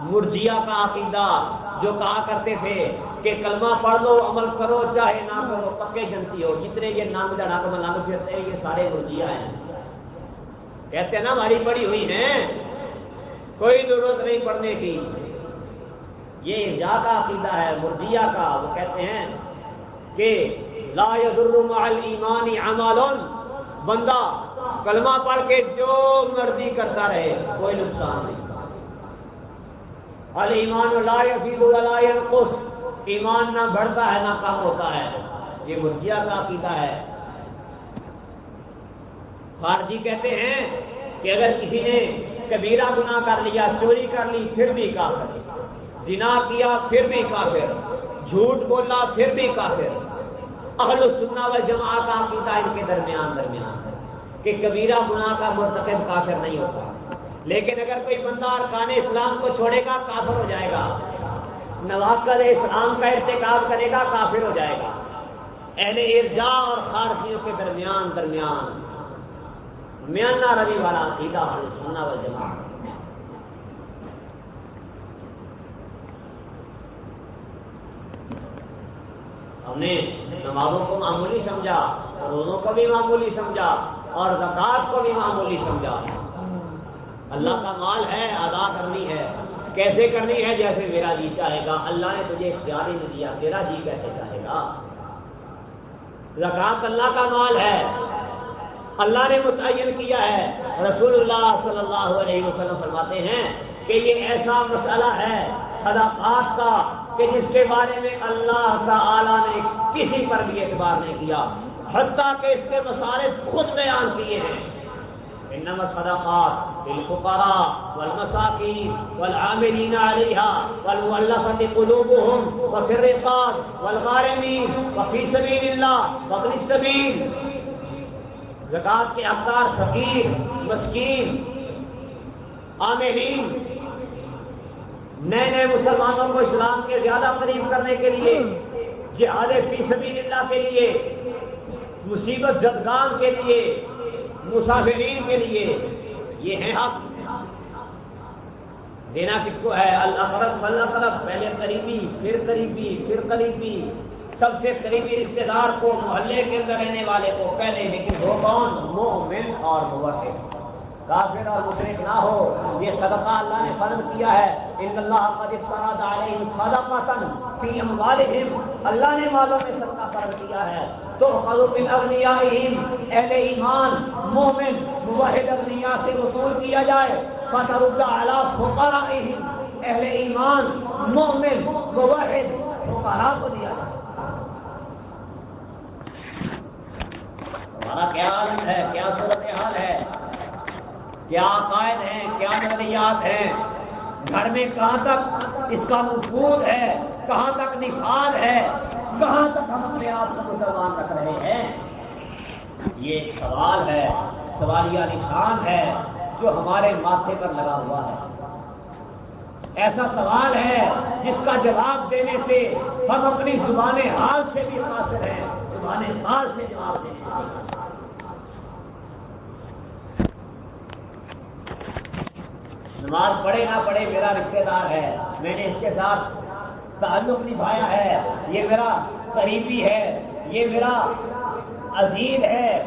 Speaker 1: مرجیا کا عقیدہ، جو کہا کرتے تھے کہ کلمہ پڑھ لو، عمل کرو، چاہے نہ کرو، پکے جنتی ہو۔ جتنے یہ نام کا ناکم نام پھرتے ہیں، یہ سارے مرجیا ہیں۔ کہتے ہیں نا، ہماری پڑی ہوئی ہیں۔ کوئی ضرورت نہیں پڑھنے کی۔ یہ ارجا کا عقیدہ ہے مرجیا کا۔ وہ کہتے ہیں کہ لا ایمانی عمل بندہ کلمہ پڑھ کے جو مرضی کرتا رہے، کوئی نقصان نہیں. ایمان لا یزید ولا ينقص ایمان نہ بڑھتا ہے، نہ کم ہوتا ہے. یہ مرجیا کا عقیدہ ہے. خارجی کہتے ہیں کہ اگر کسی نے کبیرہ گناہ کر لیا، چوری کر لی، پھر بھی کافر. جنا کیا، پھر بھی کافر. جھوٹ بولا، پھر بھی کافر. اہل سننا و جماع کا عقیدہ ان کے درمیان درمیان ہے کہ کبیرہ گناہ کا مرتکب کافر نہیں ہوتا۔ لیکن اگر کوئی بندہ ارکان اسلام کو چھوڑے گا، کافر ہو جائے گا۔ نواز اسلام کا ارتکاب کرے گا، کافر ہو جائے گا۔ اہل ارجا اور خارجیوں کے درمیان درمیان۔ میانا روی والا سیدھا سننا و جمع ہم نے نمازوں کو معمولی سمجھا، روزوں کو بھی معمولی سمجھا، اور زکات کو بھی معمولی سمجھا۔ اللہ کا مال ہے، ادا کرنی ہے۔ کیسے کرنی ہے؟ جیسے میرا جی چاہے گا، اللہ نے تجھے اختیار ہی نہیں دیا، تیرا جی کیسے چاہے گا؟ زکات اللہ کا مال ہے۔ اللہ نے متعین کیا ہے۔ رسول اللہ صلی اللہ علیہ وسلم فرماتے ہیں کہ یہ ایسا مسئلہ ہے صداقات کا کہ جس کے بارے میں اللہ تعالی نے کسی پر بھی اعتبار نہیں کیا، حتیٰ کہ اس کے مسالے خود بیان کیے ہیں۔ انما الصدقات للفقراء والمساكين والعاملين عليها والمؤلفة قلوبهم وفي الرقاب والغارمين وفي سبيل الله وابن السبيل زکات کے اختار فقیر، مسکین، عاملین نئے نئے مسلمانوں کو اسلام کے زیادہ قریب کرنے کے لیے جہاد فی سبیل اللہ کے لیے مصیبت زدگان کے لیے مسافرین کے لیے یہ ہے حق۔ دینا کس کو ہے؟ اللہ طرف پہلے قریبی پھر قریبی پھر قریبی۔ سب سے قریبی رشتے دار کو محلے کے اندر رہنے والے کو پہلے لیکن دو کون؟ مومن اور مبشر کافر اور مشرق نہ ہو۔ یہ صدقہ اللہ نے فرض کیا ہے۔ ان اللہ قد فرض علیہم صدقۃ فی اموالہم۔ اللہ نے مالوں میں صدقہ فرض کیا ہے۔ تو خلق من اغنیائہم۔ اہل ایمان، مومن، موحد اغنیاء سے وصول کیا جائے۔ فترد علی فقرائہم اہل ایمان، مومن، موحد فقراء کو دیا جائے۔ ہمارا کیا حال ہے؟ کیا صورت حال ہے؟ کیا عقائد ہیں، کیا نظریات ہیں؟ گھر میں کہاں تک اس کا مفود ہے؟ کہاں تک نفاذ ہے؟ کہاں تک ہم اپنے آپ کو مسلمان رکھ رہے ہیں؟ یہ سوال ہے، سوالیہ نشان ہے جو ہمارے ماتھے پر لگا ہوا ہے۔ ایسا سوال ہے جس کا جواب دینے سے ہم اپنی زبان حال سے بھی متاثر ہیں، زبان حال سے جواب دینے نماز پڑھے نہ پڑھے میرا رشتے دار ہے۔ میں نے اس کے ساتھ تعلق نبھایا ہے۔ یہ میرا قریبی ہے۔ یہ میرا عزیز ہے۔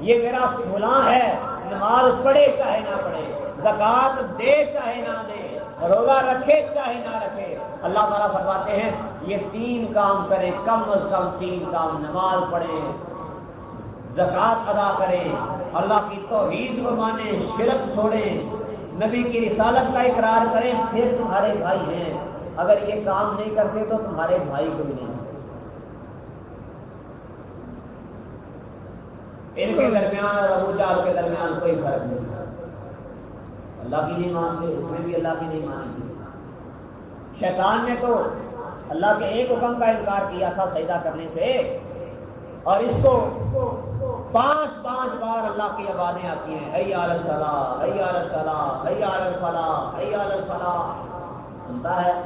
Speaker 1: یہ میرا فلاں ہے۔ نماز پڑھے چاہے نہ پڑھے، زکات دے چاہے نہ دے، روزہ رکھے چاہے نہ رکھے۔ اللہ تعالیٰ فرماتے ہیں، یہ تین کام کرے کم از کم تین کام نماز پڑھے زکات ادا کرے اللہ کی توحید کو مانے شرک چھوڑے نبی کی رسالت کا اقرار کریں، پھر تمہارے بھائی ہیں۔ اگر یہ کام نہیں کرتے تو تمہارے بھائی کو بھی نہیں۔ ان کے درمیان اور ابو جال کے درمیان کوئی فرق نہیں۔ اللہ کی نہیں مانتے، اس میں بھی اللہ کی نہیں مانتے شیطان نے تو اللہ کے ایک حکم کا انکار کیا تھا سیدا کرنے سے، اور اس کو پانچ پانچ بار اللہ کی آبادیں آتی ہیں۔ ہے؟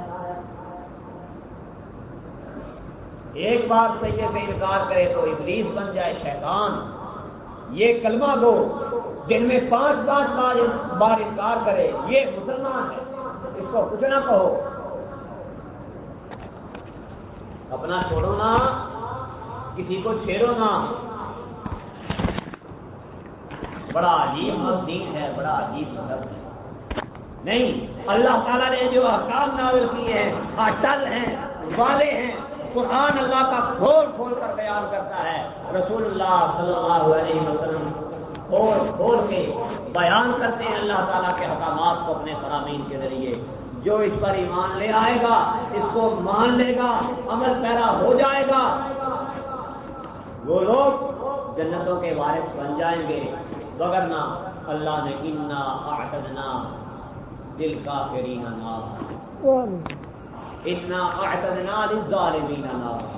Speaker 1: ایک بار سید سے انکار کرے تو ابلیس بن جائے شیطان۔ یہ کلمہ دو جن میں پانچ پانچ بار بار انکار کرے، یہ مسلمان ہے اس کو کچھ نہ کہو۔ اپنا چھوڑو نا، کسی کو چھیڑو نا۔ بڑا عجیب دین ہے، بڑا عجیب مذہب ہے۔ نہیں، اللہ تعالیٰ نے جو احکام نازل کیے ہیں اٹل ہیں، والے ہیں، قرآن اللہ کا کھول کھول کر بیان کرتا ہے۔ رسول اللہ صلی اللہ علیہ وسلم کھول کھول کے بیان کرتے ہیں اللہ تعالیٰ کے حکامات کو اپنے فرامین کے ذریعے۔ جو اس پر ایمان لے آئے گا، اس کو مان لے گا، عمل پیرا ہو جائے گا۔ وہ لوگ جنتوں کے وارث بن جائیں گے۔ وغیرہ اللہ نے انا آٹنا دل کا فرینا نام اتنا آٹنا ظالمین نام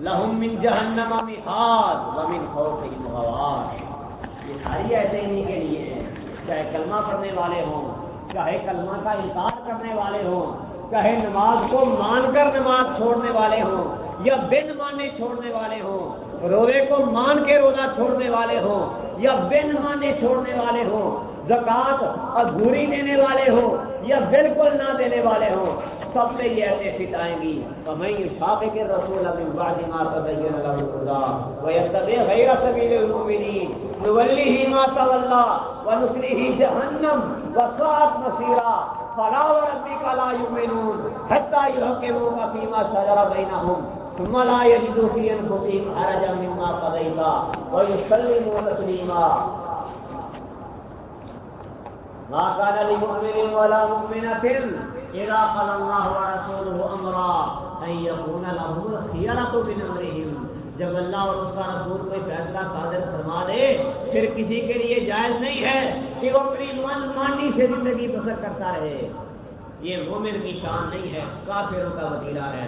Speaker 1: لہم من جہنم مہاد ومن خوف المغوار یہ ساری ایسے ہی کے لیے چاہے کلمہ پڑھنے والے ہوں، چاہے کلمہ کا انکار کرنے والے ہوں، چاہے نماز کو مان کر نماز چھوڑنے والے ہوں یا بن مانے چھوڑنے والے ہوں روزے کو مان کے روزہ چھوڑنے والے ہوں یا بن مانے چھوڑنے والے ہوں زکات ادھوری دینے والے ہوں یا بالکل نہ دینے والے ہوں، سب سے یہ ایسے فٹ آئیں گی۔ تو میں صاف کے رسول ابن بعد ما تبين له الهدى ويتبع غير سبيل المؤمنين نوليه ما تولى ونصليه جهنم وساءت مصيرا۔ فلا وربك لا يؤمنون حتى يحكموك فيما شجر بينهم ثم لا يجدوا في انفسهم حرجا مما قضيت ويسلموا تسليما ما كان لمؤمن ولا مؤمنة اذا قال الله ورسوله امرا ان يكون لهم الخيرة من امرهم جب اللہ اور اس کا رسول کوئی فیصلہ صادر فرما دے، پھر کسی کے لیے جائز نہیں ہے کہ وہ اپنی من مانی سے زندگی بسر کرتا رہے۔ یہ مومن کی شان نہیں ہے، کافروں کا وطیرہ ہے۔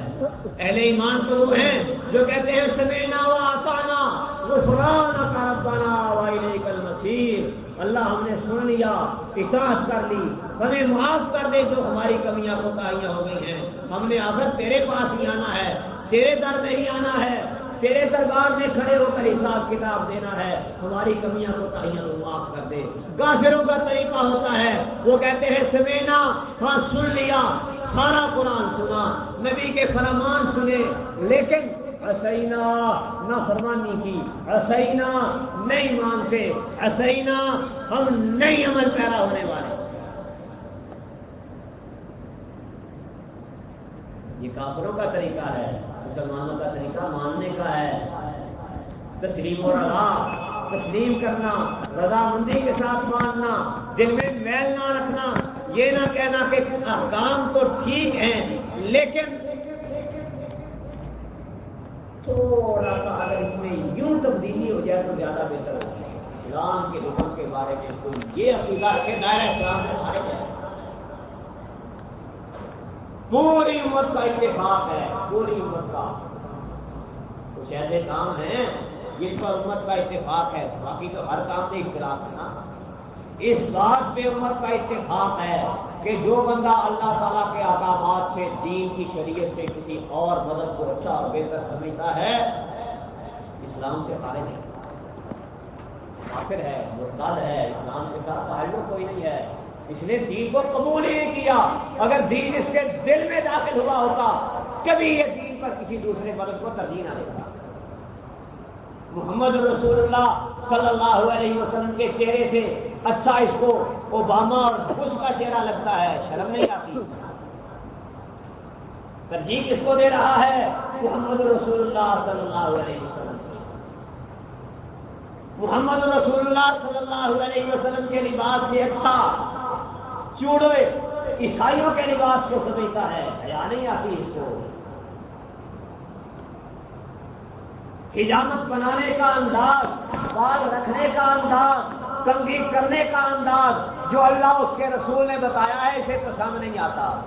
Speaker 1: اہل ایمان تو وہ ہیں جو کہتے ہیں سمینا و آسانا غفران کا ربنا و الیک المصیر۔ اللہ ہم نے سن لیا، اطاعت کر لی، ہمیں معاف کر دے جو ہماری کمیاں کوتاہیاں ہو گئی ہیں۔ ہم نے آخر تیرے پاس ہی آنا ہے، تیرے در میں ہی آنا ہے۔ تیرے دربار میں کھڑے ہو کر حساب کتاب دینا ہے، ہماری کمیاں کوتاہیاں کو معاف کر دے۔ کافروں کا طریقہ ہوتا ہے، وہ کہتے ہیں، سمینا ہاں سن لیا، سارا قرآن سنا، نبی کے فرمان سنے، لیکن اسینا نہ فرمانی کی اسینا نہیں مانتے اسینا ہم نہیں عمل پیدا ہونے والے۔ یہ کافروں کا طریقہ ہے۔ مسلمانوں کا طریقہ ماننے کا ہے۔ تسلیم و رضا، تسلیم کرنا، رضامندی کے ساتھ ماننا، دل میں میل نہ رکھنا، یہ نہ کہنا کہ احکام تو ٹھیک ہیں، لیکن تھوڑا سا اگر اس میں یوں تبدیلی ہو جائے تو زیادہ بہتر ہو جائے اسلام کے حکم کے بارے میں کوئی یہ عقیدہ کے دائرہ اسلام سے خارج ہے پوری امت کا اتفاق ہے، پوری امت کا۔ کچھ ایسے کام ہیں جن پر امت کا اتفاق ہے، باقی تو ہر کام میں اختلاف ہے نا۔ اس بات پہ امت کا اتفاق ہے کہ جو بندہ اللہ تعالیٰ کے احکامات سے دین کی شریعت سے کسی اور مدد کو اچھا اور بہتر سمجھتا ہے، اسلام سے خارج ہے کافر ہے مرتد ہے، اسلام کے ساتھ تعلق کوئی نہیں ہے۔ اس نے دین کو قبول ہی نہیں کیا۔ اگر دین اس کے دل میں داخل ہوا ہوتا، کبھی یہ دین پر کسی دوسرے مدد کو ترجیح نہ دیتا۔ محمد رسول اللہ صلی اللہ علیہ وسلم کے چہرے سے اچھا اس کو اوباما اور بش کا چہرہ لگتا ہے، شرم نہیں آتی۔ ترجیح کس کو دے رہا ہے؟ محمد رسول اللہ صلی اللہ علیہ وسلم۔ محمد رسول اللہ صلی اللہ علیہ وسلم کے لباس سے اچھا۔ چوڑے عیسائیوں کے لباس کو سمجھتا ہے، حیا نہیں آتی اس کو۔ حجامت بنانے کا انداز بال رکھنے کا انداز کنگی کرنے کا انداز، جو اللہ اس کے رسول نے بتایا ہے، اسے پسند نہیں آتا۔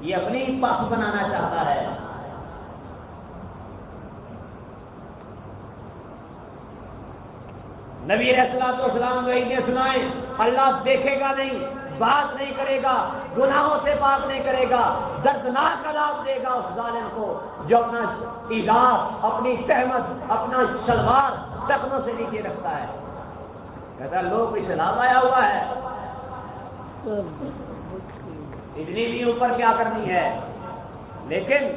Speaker 1: یہ اپنی پس بنانا چاہتا ہے۔ نبی اسلام اسلام نے سنائے، اللہ دیکھے گا نہیں، بات نہیں کرے گا، گناہوں سے بات نہیں کرے گا، دردناک عذاب دے گا اس ظالم کو جو اپنا اجاز اپنی سہمت اپنا شلوار زخموں سے نیچے رکھتا ہے۔ کہتا لوگ اسلام آیا ہوا ہے۔ اتنی بھی اوپر کیا کرنی ہے؟ لیکن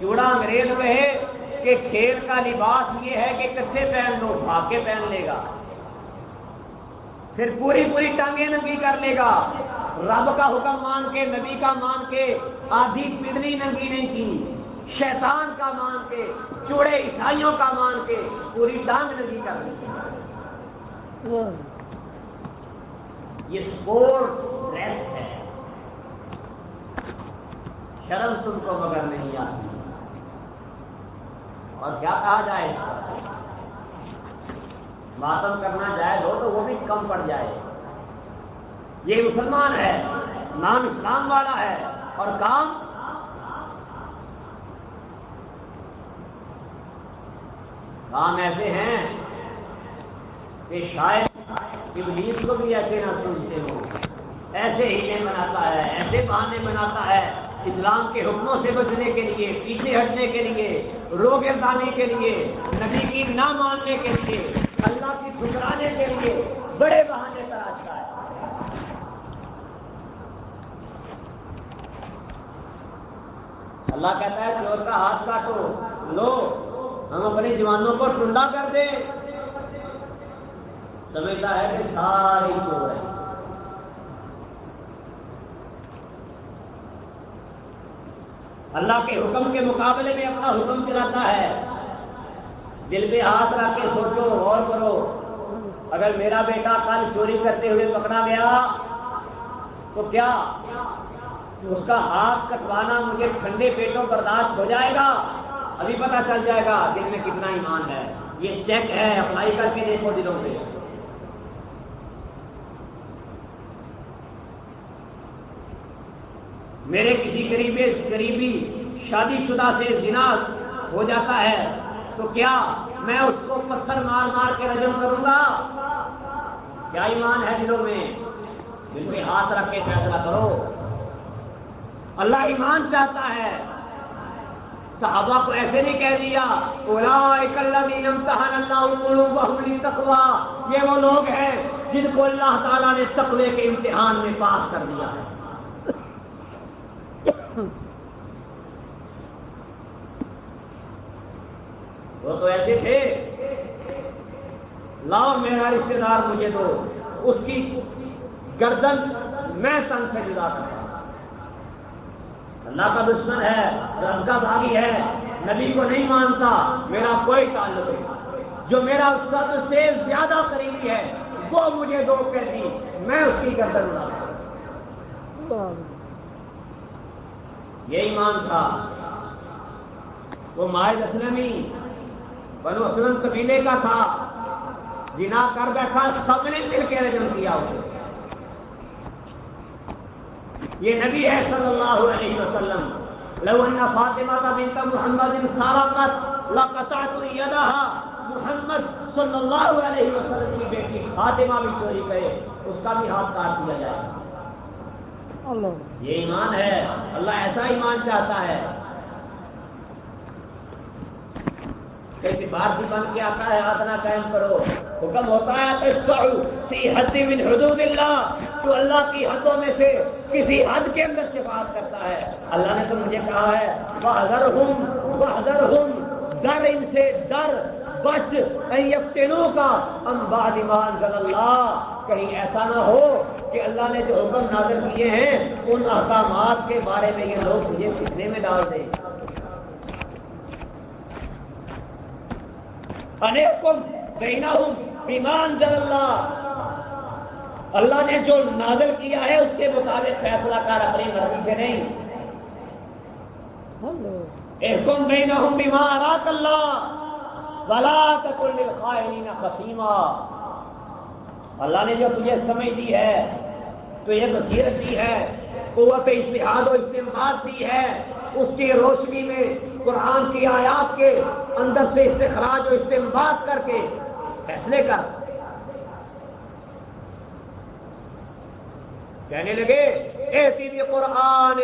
Speaker 1: چوڑا انگریز کہے کہ کھیل کا لباس یہ ہے کہ کچھ پہن لو بھاگ کے پہن لے گا۔ پھر پوری پوری ٹانگیں ننگی کر لے گا۔ رب کا حکم مان کے، نبی کا مان کے، آدھی پڑنی ننگی نہیں کی، شیطان کا مان کے، چوڑے عیسائیوں کا مان کے، پوری ٹانگ ننگی کر لی یہ اسپورٹ ڈریس ہے۔ شرم تم کو مگر نہیں آتی۔ اور کیا کہا جائے؟ ماتم کرنا جائے ہو تو وہ بھی کم پڑ جائے۔ یہ مسلمان ہے نام اسلام والا ہے، اور کام؟ کام ایسے ہیں کہ شاید ابلیس کو بھی ایسے نہ سوچتے ہو ایسے ہی بناتا ہے، ایسے بہانے بناتا ہے۔ اسلام کے حکموں سے بچنے کے لیے، پیچھے ہٹنے کے لیے روگ دانی کے لیے، نبی کی نہ ماننے کے لیے، اللہ کی ٹھکرانے کے لیے بڑے بہانے تراشتا ہے۔ اللہ کہتا ہے، چور کا ہاتھ کاٹو، لو، ہم اپنے جوانوں کو ٹنڈا کر دیں۔ سمجھتا ہے کہ ساری چور ہے اللہ کے حکم کے مقابلے میں اپنا حکم چلاتا ہے۔ دل پہ ہاتھ رکھ کے سوچو، غور کرو۔ اگر میرا بیٹا کل چوری کرتے ہوئے پکڑا گیا، تو کیا اس کا ہاتھ کٹوانا مجھے ٹھنڈے پیٹوں برداشت ہو جائے گا؟ ابھی پتا چل جائے گا دل میں کتنا ایمان ہے۔ یہ چیک ہے، اپلائی کر کے دیکھو دلوں پہ میرے کسی قریبی قریبی شادی شدہ سے زنا ہو جاتا ہے، تو کیا میں اس کو پتھر مار مار کے رجم کروں گا؟ کیا ایمان ہے دلوں میں؟ دل میں ہاتھ رکھ کے فیصلہ کرو۔ اللہ ایمان چاہتا ہے۔ صحابہ کو ایسے نہیں کہہ دیا یہ وہ لوگ ہیں جن کو اللہ تعالیٰ نے تقوی کے امتحان میں پاس کر دیا ہے۔ وہ تو ایسے تھے۔ لاؤ میرا رشتے دار مجھے دو۔ اس کی گردن میں سن سے جدا کرتا اللہ کا دشمن ہے رب کا بھاگی ہے۔ نبی کو نہیں مانتا میرا کوئی تعلق نہیں۔ جو میرا سب سے زیادہ قریبی ہے وہ مجھے دو کر دی میں اس کی گردن اڑا یہ ایمان تھا۔ وہ ماہد اسلمی بنو اسلم قبیلے کا تھا۔ جنا کر بیٹھا، سب نے مل کے رجم کیا اسے یہ نبی ہے صلی اللہ علیہ وسلم۔ لو ان فاطمہ کا بنتا محمد سارا قطع محمد صلی اللہ علیہ وسلم کی بیٹی فاطمہ بھی چوری کرے، اس کا بھی ہاتھ کاٹ دیا جائے۔ اللہ۔ یہ ایمان ہے۔ اللہ ایسا ایمان چاہتا ہے۔ کیسے باہر بھی بن کے آتا ہے آدنا قائم کرو۔ حکم ہوتا ہے من حدود اللہ۔ تو اللہ کی حدوں میں سے کسی حد کے اندر سے بات کرتا ہے۔ اللہ نے تو مجھے کہا ہے وہ حضر ہوں وہ حضر ہوں ڈر ان سے، ڈر۔ بچ کا ہم باد ایمان صلی اللہ کہیں ایسا نہ ہو کہ اللہ نے جو حکم نازل کیے ہیں ان احکامات کے بارے میں یہ لوگ مجھے فتنے میں ڈال دیں۔ انیکم بینہم بیمان جل اللہ۔ اللہ نے جو نازل کیا ہے اس کے مطابق فیصلہ کر اپنی مرضی سے نہیں۔ احکم بینہم بما اراک اللہ۔ ولا تکن للخائنین خصیما اللہ نے جو تجھے سمجھ دی ہے تو یہ بصیرت دی ہے، قوت اشتہاد و استعمال دی ہے، اس کی روشنی میں قرآن کی آیات کے اندر سے استخراج و استعمال کر کے فیصلے کر۔ کہنے لگے ایسی بھی قرآن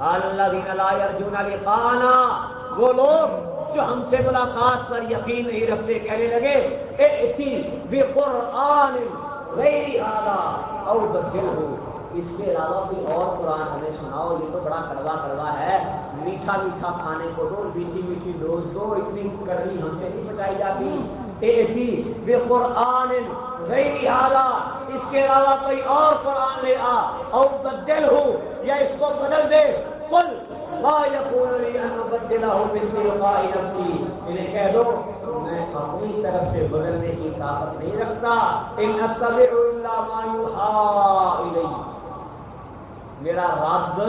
Speaker 1: اللہ دین لقانا وہ لوگ جو ہم سے ملاقات پر یقین نہیں رکھتے، کہنے لگے ایسی بھی قرآن غیر اور بدل ہو اس کے علاوہ کوئی اور قرآن ہمیں سناؤ، یہ تو بڑا کڑوا کڑوا ہے۔ میٹھا میٹھا کھانے کو دو میٹھی میٹھی ڈوز دو اتنی کرنی ہم سے نہیں بچائی جاتی۔ اے ایسی بے قرآن غیر اعلیٰ اس کے علاوہ کوئی اور قرآن لے آ اور بدل ہو یا اس کو بدل دے۔ کل انہیں کہہ دو میں اپنی طرف سے بدلنے کی طاقت نہیں رکھتا ان میرا رب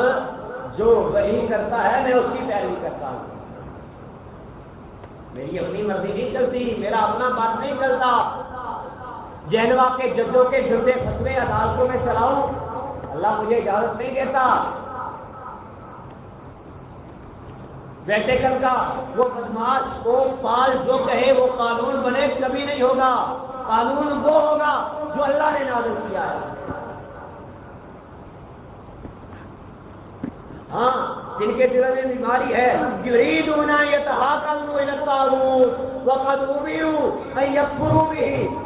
Speaker 1: جو وہی کرتا ہے میں اس کی پیروی کرتا ہوں میری اپنی مرضی نہیں چلتی میرا اپنا بات نہیں چلتا جینوا کے ججوں کے جھوٹے فسلے عدالتوں میں چلاؤں اللہ مجھے اجازت نہیں دیتا ویٹیکن کا وہ بدماش کو پال جو کہے، وہ قانون بنے، کبھی نہیں ہوگا۔ قانون وہ ہوگا جو اللہ نے نازل کیا ہے۔ ہاں جن کے دل میں بیماری ہے گرید ہونا یہ تحاقہ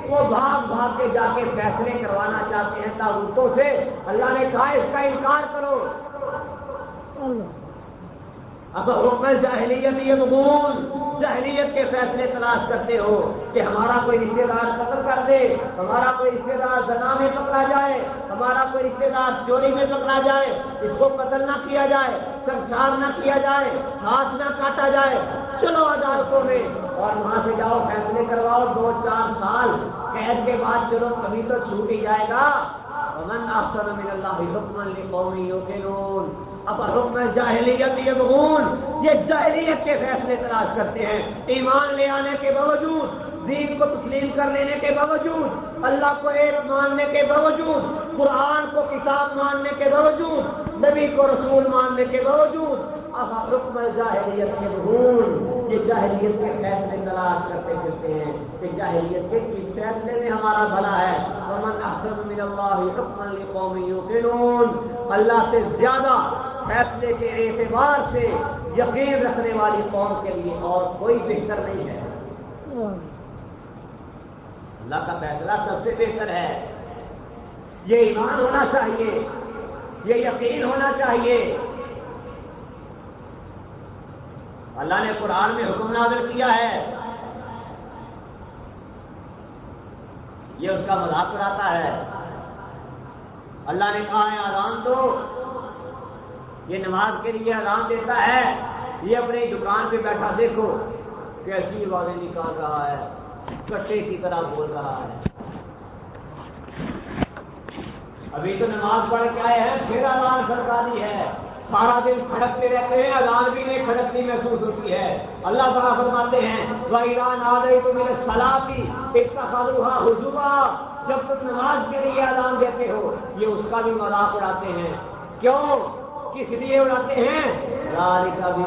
Speaker 1: وہ بھاگ بھاگ کے جا کے فیصلے کروانا چاہتے ہیں تاغوتوں سے۔ اللہ نے کہا، اس کا انکار کرو۔ اب حکم جاہلیت یبغون جاہلیت کے فیصلے تلاش کرتے ہو کہ ہمارا کوئی رشتے دار قتل کر دے، ہمارا کوئی رشتے دار زنا میں پکڑا جائے، ہمارا کوئی رشتے دار چوری میں پکڑا جائے، اس کو قتل نہ کیا جائے، سنسار نہ کیا جائے، ہاتھ نہ کاٹا جائے۔ چلو عدالتوں میں اور وہاں سے جاؤ، فیصلے کرواؤ، دو چار سال قید کے بعد چلو، کبھی تو چھوٹ ہی جائے گا۔ من احسن من اللہ حکم لقوم یوقنون اب حکم جاہلیت یبغون یہ جاہلیت کے فیصلے تلاش کرتے ہیں۔ ایمان لے آنے کے باوجود، دین کو تسلیم کر لینے کے باوجود، اللہ کو ایک ماننے کے باوجود، قرآن کو کتاب ماننے کے باوجود، نبی کو رسول ماننے کے باوجود اب حکم جاہلیت کے یہ جاہلیت کے فیصلے تلاش کرتے پھرتے ہیں کہ جاہلیت کے کس فیصلے میں ہمارا بھلا ہے۔ ومن احسن من اللہ حکم لقوم یوقنون اللہ سے زیادہ فیصلے کے اعتبار سے یقین رکھنے والی قوم کے لیے اور کوئی بہتر نہیں ہے۔ اللہ کا فیصلہ سب سے بہتر ہے۔ یہ ایمان ہونا چاہیے۔ یہ یقین ہونا چاہیے۔ اللہ نے قرآن میں حکم نازل کیا ہے۔ یہ اس کا مذاق کراتا ہے۔ اللہ نے کہا ہے آرام دو۔ یہ نماز کے لیے آرام دیتا ہے۔ یہ اپنی دکان پہ بیٹھا دیکھو کیسی باتیں نکال رہا ہے۔ کٹے کی طرح بول رہا ہے۔ ابھی تو نماز پڑھ کے آئے ہیں، پھر آرام سرکاری ہے۔ سارا دن کھڑکتے رہتے ہیں، اذان بھی نہیں کھڑکتی محسوس ہوتی ہے۔ اللہ تعالیٰ فرماتے ہیں وہ ایران آ گئی تو میرے سلام بھی ایک کا حجوبہ جب تک نماز کے لیے اذان دیتے ہو، یہ اس کا بھی مذاق اڑاتے ہیں۔ کیوں؟ کس لیے اڑاتے ہیں؟ لال کا بھی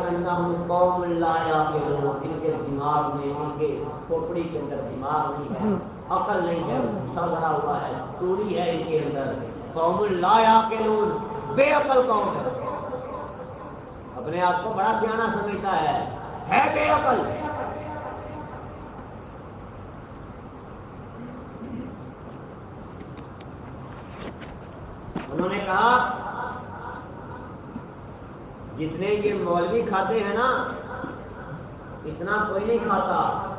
Speaker 1: قوم لایا کے لوگ ان کے دماغ میں ان کے کھوپڑی کے اندر دماغ نہیں ہے عقل نہیں ہے سڑا ہوا ہے چوری ہے ان کے اندر۔ قوم لایا کے لوگ بے عقل قوم ہے۔ اپنے آپ کو بڑا سیاح سمجھتا ہے ہے بے عقل۔ انہوں نے کہا جتنے یہ مولوی کھاتے ہیں نا، اتنا کوئی نہیں کھاتا۔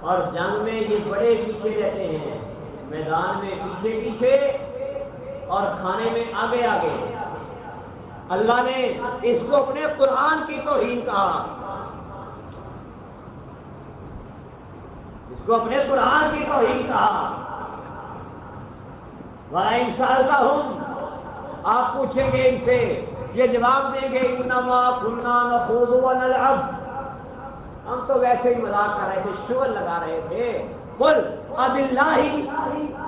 Speaker 1: اور جنگ میں یہ بڑے پیچھے رہتے ہیں۔ میدان میں پیچھے پیچھے اور کھانے میں آگے آگے۔ اللہ نے اس کو اپنے قرآن کی توہین کہا۔ اس کو اپنے قرآن کی توہین کہا۔ بڑا انسان کا ہوں آپ پوچھیں گے ان سے۔ یہ جواب دیں گے، انما کننا نخوض ونلعب. ہم تو ویسے ہی مذاق کر رہے تھے، شور لگا رہے تھے۔ بول اب اللہ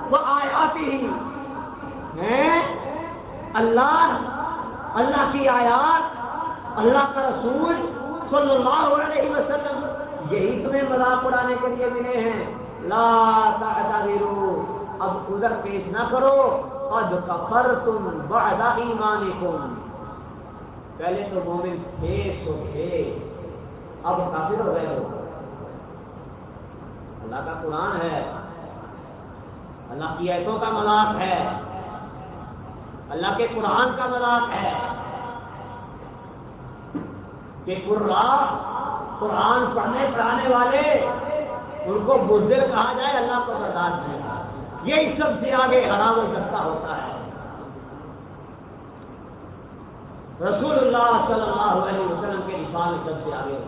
Speaker 1: وہ آیاتی ہی ہیں؟ اللہ اللہ کی آیات، اللہ کا رسول صلی اللہ علیہ وسلم۔ یہی تمہیں مذاق اڑانے کے لیے ملے ہیں۔ لا تعتذروا، اب ادھر پیش نہ کرو۔ قد کفرتم بعد ایمانکم۔ پہلے تو مومن تھے سو تھے، اب کافر ہو گئے ہو اللہ کا قرآن ہے، اللہ کی ایتوں کا مذاق ہے، اللہ کے قرآن کا مذاق ہے کہ قرآن قرآن پڑھنے پڑھانے والے، ان کو بزدل کہا جائے، اللہ کو برداشت نہیں یہ سب سے آگے حرام و سستا ہوتا ہے۔ رسول اللہ صلی اللہ علیہ وسلم کے میں سب سے آگے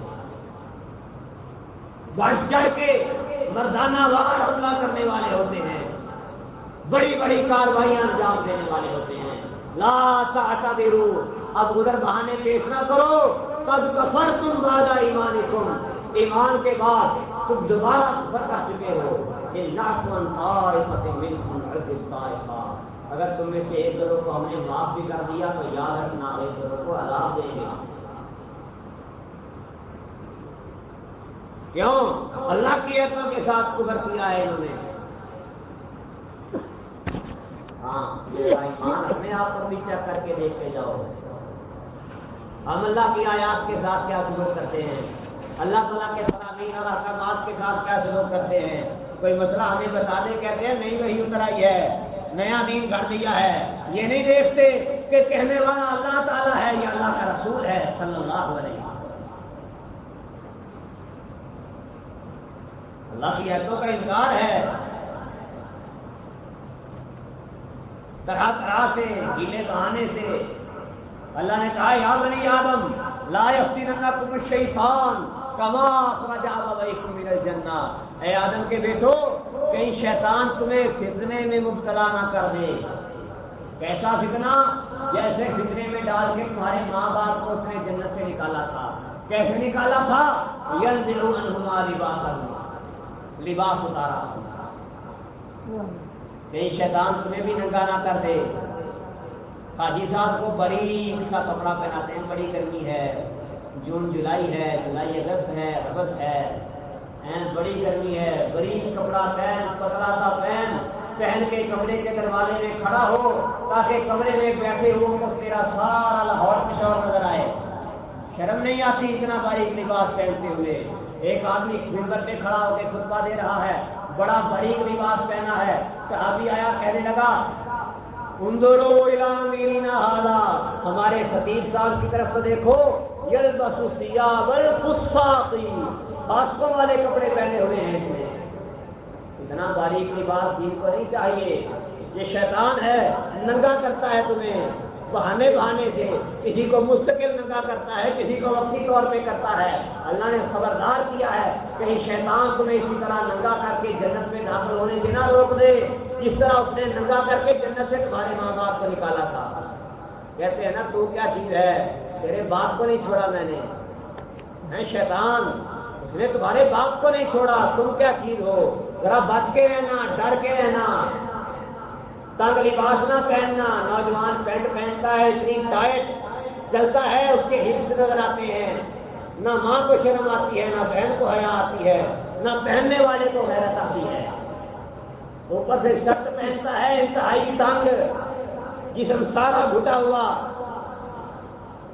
Speaker 1: بڑھ چڑھ کے مردانہ وار حملہ کرنے والے ہوتے ہیں۔ بڑی بڑی کاروائیاں انجام دینے والے ہوتے ہیں۔ لا تا دیرو اب ادھر بہانے پیش نہ کرو۔ تب کفر تم راجا ایمان تم ایمان کے بعد تم دوبارہ سفر کر چکے ہو۔ یہ لاکھن اگر تم میں سے ایک گروہ کو ہم نے معاف بھی کر دیا تو یاد رکھنا ایک گروہ کو عذاب دیں گے کیوں؟ اللہ کی ایتوں کے ساتھ کبر کیا ہے انہوں نے؟ ہاں ایمان اپنے آپ پر بھی چیک کر کے دیکھ کے جاؤ۔ ہم اللہ کی آیات کے ساتھ کیا سلوک کرتے ہیں؟ اللہ تعالیٰ کے فرامین اور احکامات کے ساتھ کیا سلوک کرتے ہیں؟ کوئی مسئلہ ہمیں بتا دے کہتے ہیں؟ نہیں، وہی اتر آئی ہے۔ نیا دین کر دیا ہے۔ یہ نہیں دیکھتے کہ کہنے والا اللہ تعالیٰ ہے یا اللہ کا رسول ہے صلی اللہ علیہ اللہ کی ایتوں کا انکار ہے۔ طرح طرح سے، گیلے بہانے سے۔ اللہ نے کہا، یا بنی آدم، لا یفتننکم الشیطان۔ کما اخرج ابویکم من الجنہ اے آدم کے بیٹو، کہیں شیطان تمہیں فتنے میں مبتلا نہ کر دے۔ کیسا فتنہ؟ جیسے فتنے میں ڈال کے تمہارے ماں باپ کو اس نے جنت سے نکالا تھا۔ کیسے نکالا تھا؟ ینزلوا عنہما لباسا لباس اتارا۔ کہیں شیطان تمہیں بھی ننگا نہ کر دے۔ حاجی صاحب کو بڑی کا کپڑا پہناتے ہیں، بڑی گرمی ہے۔ جون جولائی ہے، جولائی اگست ہے اگست ہے۔ بڑی گرمی ہے۔ بڑی کپڑا پہن، پتلا سا پہن۔ پہن کے کمرے کے دروازے میں کھڑا ہو، تاکہ کمرے میں بیٹھے ہو تو تیرا سارا لاہور پشور نظر آئے۔ شرم نہیں آتی اتنا باریک لباس پہنتے ہوئے۔ ایک آدمی ممبر پہ کھڑا ہو کے خطبہ دے رہا ہے۔ بڑا باریک لباس پہنا ہے۔ صحابی آیا، کہنے لگا اندرو ہمارے خطیب صاحب کی طرف سے دیکھو یل بسیا باسکوں والے کپڑے پہنے ہوئے ہیں اس میں. اتنا باریک لباس دین کو نہیں چاہیے. یہ شیطان ہے، ننگا کرتا ہے تمہیں. بہانے بہانے سے کسی کو مستقل نگا کرتا ہے، کسی کو وقتی طور پہ کرتا ہے. اللہ نے خبردار کیا ہے کہیں شیطان تمہیں اسی طرح ننگا کر کے جنت میں داخل ہونے کے نہ روک دے. جس طرح اس نے ننگا کر کے جنت سے تمہارے ماں باپ کو نکالا تھا. کہتے ہیں نا، تو کیا چیز ہے؟ تیرے باپ کو نہیں چھوڑا میں نے۔ شیطان، اس نے تمہارے باپ کو نہیں چھوڑا۔ تم کیا چیز ہو؟ ذرا بچ کے رہنا، ڈر کے رہنا۔ تنگ لباس نہ پہننا۔ نوجوان پینٹ پہنتا ہے اتنی ٹائٹ چلتا ہے، اس کے ہپس نظر آتے ہیں۔ نہ ماں کو شرم آتی ہے، نہ بہن کو حیا آتی ہے، نہ پہننے والے کو حیرت آتی ہے۔ اوپر سے شرٹ پہنتا ہے، انتہائی تنگ۔ جسم سارا گھٹا ہوا۔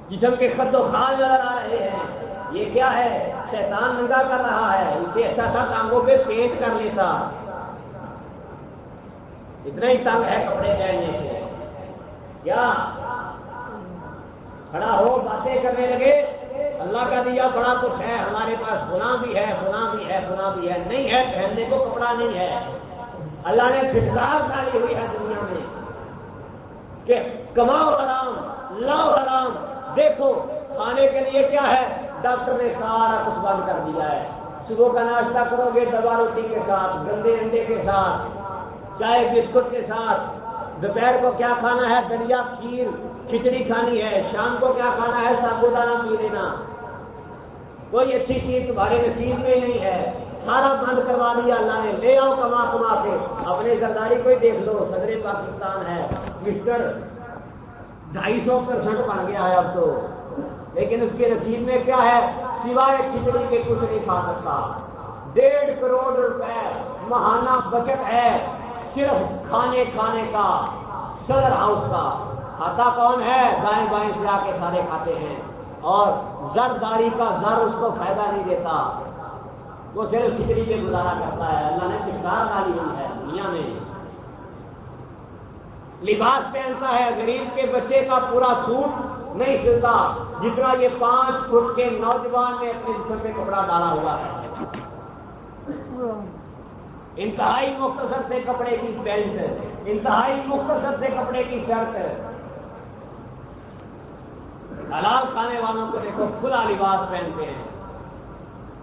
Speaker 1: جسم کے خد و خال نظر آ رہے ہیں۔ یہ کیا ہے؟ شیطان ننگا کر رہا ہے۔ اسے اچھا تھا ٹانگوں پہ پیٹ کر لیتا۔ اتنا ہی تنگ ہے کپڑے پہننے سے کیا؟ کھڑا ہو، باتیں کرنے لگے۔ اللہ کا دیا بڑا کچھ ہے۔ ہمارے پاس گنا بھی ہے گنا بھی ہے گنا بھی ہے۔ نہیں ہے، پہننے کو کپڑا نہیں ہے۔ اللہ نے فٹکار ڈالی ہوئی ہے دنیا میں کہ کماؤ حرام، لاؤ حرام۔ دیکھو، کھانے کے لیے کیا ہے؟ ڈاکٹر نے سارا کچھ بند کر دیا ہے۔ صبح کا ناشتہ کرو گے دوا روٹی کے ساتھ، گندے انڈے کے ساتھ، چائے، بسکٹ کے ساتھ۔ دوپہر کو کیا کھانا ہے؟ دلیا، کھیر، کھچڑی کھانی ہے۔ شام کو کیا کھانا ہے؟ سابو دانہ پی لینا۔ کوئی اچھی چیز تمہارے نصیب میں نہیں ہے۔ سارا بند کروا دیا اللہ نے۔ لے آؤ کما کما کے۔ اپنے سرداری کو ہی دیکھ لو۔ صدر پاکستان ہے۔ مسٹر ڈھائی سو پرسنٹ بن گیا ہے اب تو۔ لیکن اس کے نصیب میں کیا ہے؟ سوائے کھچڑی کے کچھ نہیں کھا سکتا۔ ڈیڑھ کروڑ روپے مہانہ بچت ہے صرف کھانے کھانے کا، صدر ہاؤس کا۔ کھاتا کون ہے؟ دائیں بائیں سے آ کے سارے کھاتے ہیں۔ اور زر داری کا زر اس کو فائدہ نہیں دیتا۔ وہ صرف کھچڑی پہ گزارا کرتا ہے۔ اللہ نے کردار ڈالی ہوئی ہے دنیا میں؟ لباس پہنتا ہے، غریب کے بچے کا پورا سوٹ نہیں سلتا، جتنا یہ پانچ فٹ کے نوجوان نے اپنے جسم پہ کپڑا ڈالا ہوا ہے۔ انتہائی مختصر سے کپڑے کی پینٹ انتہائی مختصر سے کپڑے کی شرٹ حلال کھانے والوں کو دیکھو، کھلا لباس پہنتے ہیں۔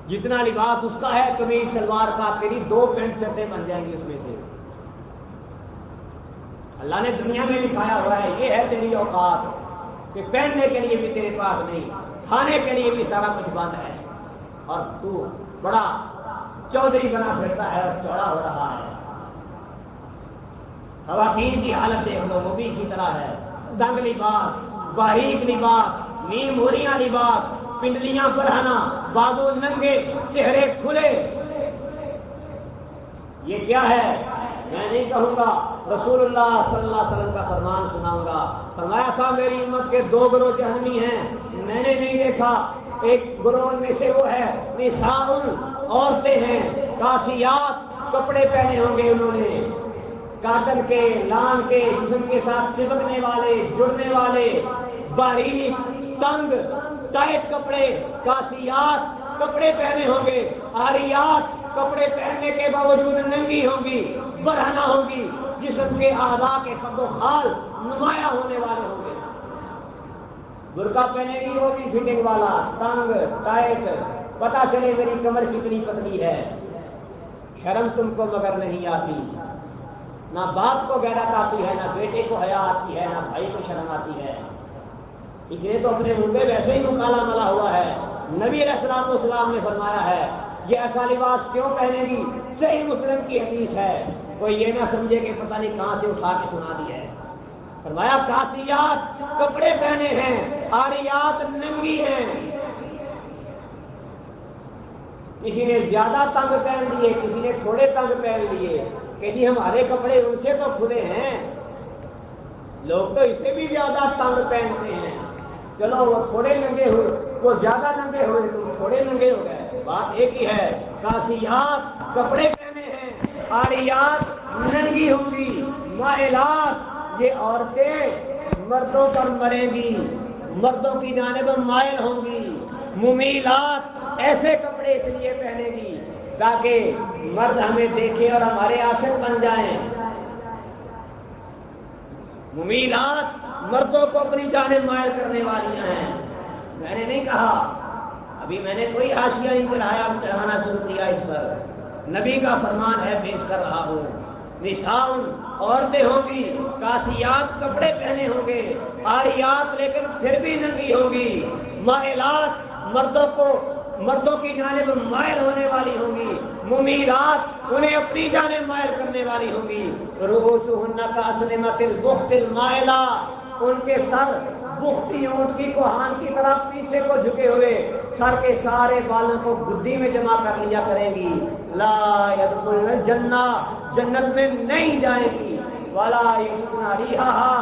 Speaker 1: جتنا لباس اس کا ہے کمیز سلوار کا، تیری دو پینٹ شرٹیں بن جائیں گی اس میں سے۔ اللہ نے دنیا میں دکھایا ہوا ہے، یہ ہے تیری اوقات۔ کہ پہننے کے لیے بھی تیرے پاس نہیں، کھانے کے لیے بھی سارا کچھ بند ہے۔ اور تو بڑا چودھری بنا پھرتا ہے اور چوڑا ہو رہا ہے۔ خواتین کی حالت دیکھ لو، وہ بھی اسی طرح ہے۔ دنگ لباس باریک لباس، نیم موریاں لباس، پنڈلیاں بڑھانا بادو ننگے، چہرے کھلے۔ یہ کیا ہے؟ میں نہیں کہوں گا۔ رسول اللہ صلی اللہ علیہ وسلم کا فرمان سناؤں گا۔ فرمایا تھا، میری امت کے دو گروہ جہنمی ہیں۔ میں نے نہیں دیکھا، ایک گروہ میں سے وہ ہے نسان عورتیں ہیں۔ کافیات کپڑے پہنے ہوں گے انہوں نے۔ کاٹن کے، لان کے، جسم کے ساتھ چپکنے والے، جڑنے والے باریک تنگ، ٹائٹ کپڑے، کاسیات کپڑے پہنے ہوں گے۔ آریات کپڑے پہننے کے باوجود ننگی ہوں گی ہوگی جسم کے آزا کے سب و خال نمایاں ہونے والے ہوں گے۔ برقع پہنے گی ہوگی فٹنگ والا تنگ ٹائٹ پتا چلے میری کمر کتنی پتلی ہے۔ شرم تم کو مگر نہیں آتی۔ نہ باپ کو غیرت آتی ہے، نہ بیٹے کو حیا آتی ہے، نہ بھائی کو شرم آتی ہے۔ اس لیے تو اپنے منہ پہ ویسے ہی مکالا ملا ہوا ہے۔ نبی علیہ السلام السلام نے فرمایا ہے، یہ ایسا لباس کیوں پہنے گی؟ صحیح مسلم کی حدیث ہے۔ کوئی یہ نہ سمجھے کہ پتہ نہیں کہاں سے اٹھا کے سنا دی ہے۔ فرمایا کاسیات کپڑے پہنے ہیں، آریات ننگی ہیں۔ کسی نے زیادہ تنگ پہن لیے، کسی نے تھوڑے تنگ پہن لیے کہ جی ہمارے کپڑے ان سے تو کھلے ہیں۔ لوگ تو اسے بھی زیادہ تنگ پہنتے ہیں۔ چلو، وہ تھوڑے ننگے ہوئے، وہ زیادہ ننگے ہوئے تم تھوڑے ننگے ہو گئے۔ بات ایک ہی ہے کاسیات کپڑے پہنے آریات ننگی ہوں گی مائلات، یہ عورتیں مردوں پر مریں گی، مردوں کی جانب مائل ہوں گی، ممیلات ایسے کپڑے اس لیے پہنے گی تاکہ مرد ہمیں دیکھے اور ہمارے آسر بن جائیں۔ ممیلات مردوں کو اپنی جانب مائل کرنے والی ہیں۔ میں نے نہیں کہا، ابھی میں نے کوئی آشیا نہیں چڑھایا، چڑھانا شروع کیا اس پر۔ نبی کا فرمان ہے پیش کر رہا ہوں۔ نشان عورتیں ہوں گی کاسیات کپڑے پہنے ہوں گے، آریات لیکن پھر بھی ننگی ہوگی مائلات مردوں کو، مردوں کی جانب مائل ہونے والی ہوں گی۔ ممیرات انہیں اپنی جانب مائل کرنے والی ہوں گی۔ روز ہننا کا اصل متل مائلہ ان کے سر بختی اونٹ کی کوہان کی طرح پیچھے کو جھکے ہوئے، سر کے سارے بالوں کو گدی میں جمع کر لیا کریں گی۔ لا جنا جنت میں نہیں جائے گی۔ والا ریحا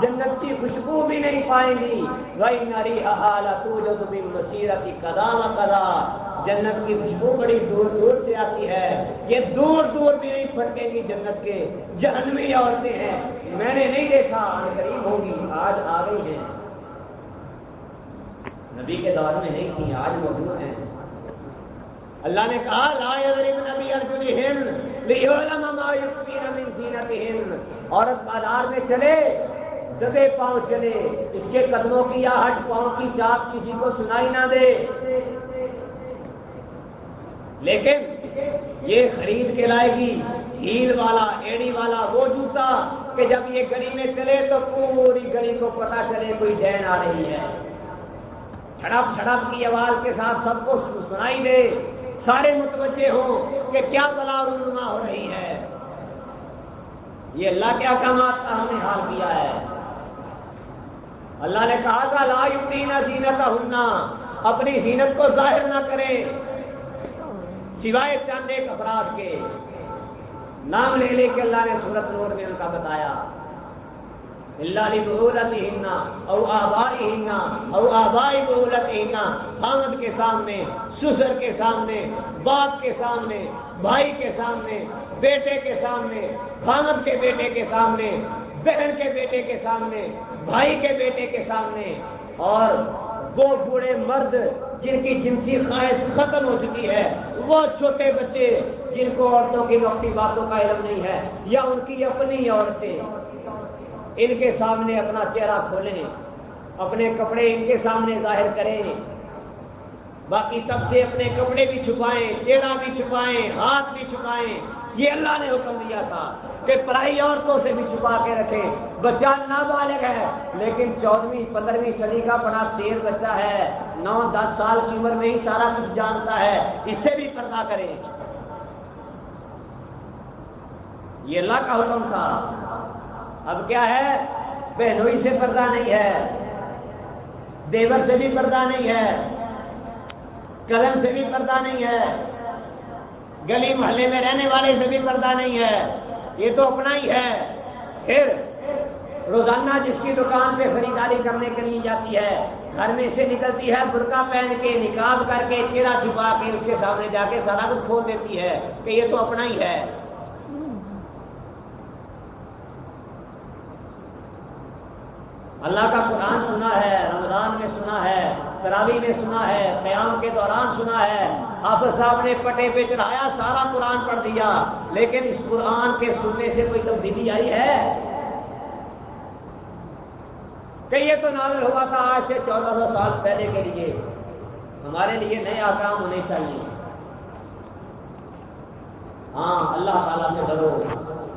Speaker 1: جنت کی خوشبو بھی نہیں پائیں گی۔ وہی ناری حالا تو جو تمہیں مسیرت کی قدام کدا جنت کی خوشبو بڑی دور دور سے آتی ہے۔ یہ دور دور بھی نہیں پھٹکیں گی جنت کے۔ جہنمی عورتیں ہیں۔ میں نے نہیں دیکھا قریب ہوگی آج آ گئی ہیں۔ نبی کے دور میں نہیں تھی آج موجود ہیں۔ اللہ نے کہا، لا نبی ارجن عورت بازار میں چلے، دبے پاؤں چلے، اس کے قدموں کی یا ہٹ پاؤں کی چاپ کسی کو سنائی نہ دے۔ لیکن یہ خرید کے لائے گی ہیل والا، ایڑی والا وہ جوتا کہ جب یہ گلی میں چلے تو پوری گلی کو پتا چلے، کوئی جین آ رہی ہے۔ چھڑپ چھڑپ کی آواز کے ساتھ سب کو سنائی دے۔ سارے متوجہ ہوں کہ کیا بلا رونما ہو رہی ہے۔ یہ اللہ کے احکامات کا ہم نے حال کیا ہے۔ اللہ نے کہا تھا، لا یقین زینت ہونا اپنی زینت کو ظاہر نہ کرے سوائے چند ایک افراد کے۔ نام لے لے کے اللہ نے سورت نور میں ان کا بتایا۔ اللہ علی بہولت ہننا او آبائی ہننا او آبائی بہولت ہننا خامد کے سامنے، سسر کے سامنے، باپ کے سامنے، بھائی کے سامنے، بیٹے کے سامنے خامد کے بیٹے کے سامنے، بہن کے بیٹے کے سامنے، بھائی کے بیٹے کے سامنے۔ اور وہ بوڑھے مرد جن کی جنسی خواہش ختم ہو چکی ہے، وہ چھوٹے بچے جن کو عورتوں کی وقتی باتوں کا علم نہیں ہے، یا ان کی اپنی عورتیں۔ ان کے سامنے اپنا چہرہ کھولیں، اپنے کپڑے ان کے سامنے ظاہر کریں۔ باقی سب سے اپنے کپڑے بھی چھپائیں، چہرہ بھی چھپائیں، ہاتھ بھی چھپائیں۔ یہ اللہ نے حکم دیا تھا کہ پرائی عورتوں سے بھی چھپا کے رکھیں۔ بچہ نابالغ ہے، لیکن چودہویں، پندرہویں صدی کا بڑا تیز بچہ ہے۔ نو، دس سال کی عمر میں ہی سارا کچھ جانتا ہے۔ اس سے بھی پردہ کریں۔ یہ اللہ کا حکم تھا۔ اب کیا ہے؟ بہنوئی سے پردہ نہیں ہے۔ دیور سے بھی پردہ نہیں ہے۔ قلم سے بھی پردہ نہیں ہے۔ گلی محلے میں رہنے والے سے بھی پردہ نہیں ہے۔ یہ تو اپنا ہی ہے۔ پھر روزانہ جس کی دکان پہ خریداری کرنے کے لیے جاتی ہے، گھر میں سے نکلتی ہے، برقع پہن کے، نکاب کر کے چیرا چھپا کے، اس کے سامنے جا کے سارا کچھ کھول دیتی ہے کہ یہ تو اپنا ہی ہے۔ اللہ کا قرآن سنا ہے، رمضان میں سنا ہے تراوی میں سنا ہے، قیام کے دوران سنا ہے۔ آپ صاحب نے پٹے پہ چڑھایا، سارا قرآن پڑھ دیا۔ لیکن اس قرآن کے سننے سے کوئی تبدیلی آئی ہے؟ کہ یہ تو نازل ہوا تھا آج سے چودہ سو سال پہلے کے لیے۔ ہمارے لیے نئے آکام ہونے چاہیے۔ ہاں اللہ تعالیٰ سے ڈرو۔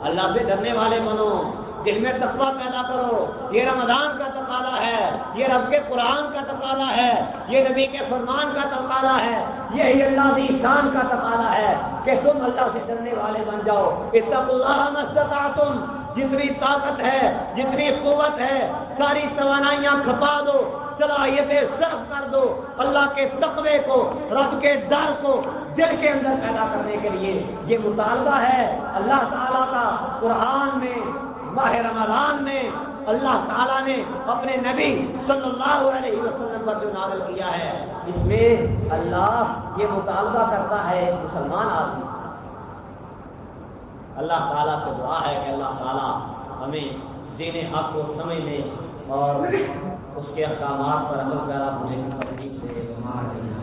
Speaker 1: اللہ سے ڈرنے والے بنو۔ دل میں تقوی پیدا کرو، یہ رمضان کا تقاضا ہے، یہ رب کے قرآن کا تقاضا ہے، یہ نبی کے فرمان کا تقاضا ہے یہی اللہ کی شان کا تقاضا ہے کہ تم اللہ سے ڈرنے والے بن جاؤ۔ اللہ تم جتنی طاقت ہے، جتنی قوت ہے، ساری توانائیاں کھپا دو، صلاحیتیں صرف کر دو اللہ کے تقوی کو، رب کے ڈر کو دل کے اندر پیدا کرنے کے لیے۔ یہ مطالبہ ہے اللہ تعالیٰ کا قرآن میں۔ ماہ رمضان میں اللہ تعالیٰ نے اپنے نبی صلی اللہ علیہ وسلم پر جو نازل کیا ہے، اس میں اللہ یہ مطالبہ کرتا ہے مسلمان آدمی اللہ تعالیٰ سے دعا ہے کہ اللہ تعالیٰ ہمیں دین حق کو سمجھنے اور اس کے احکامات پر عمل پیرا مجھے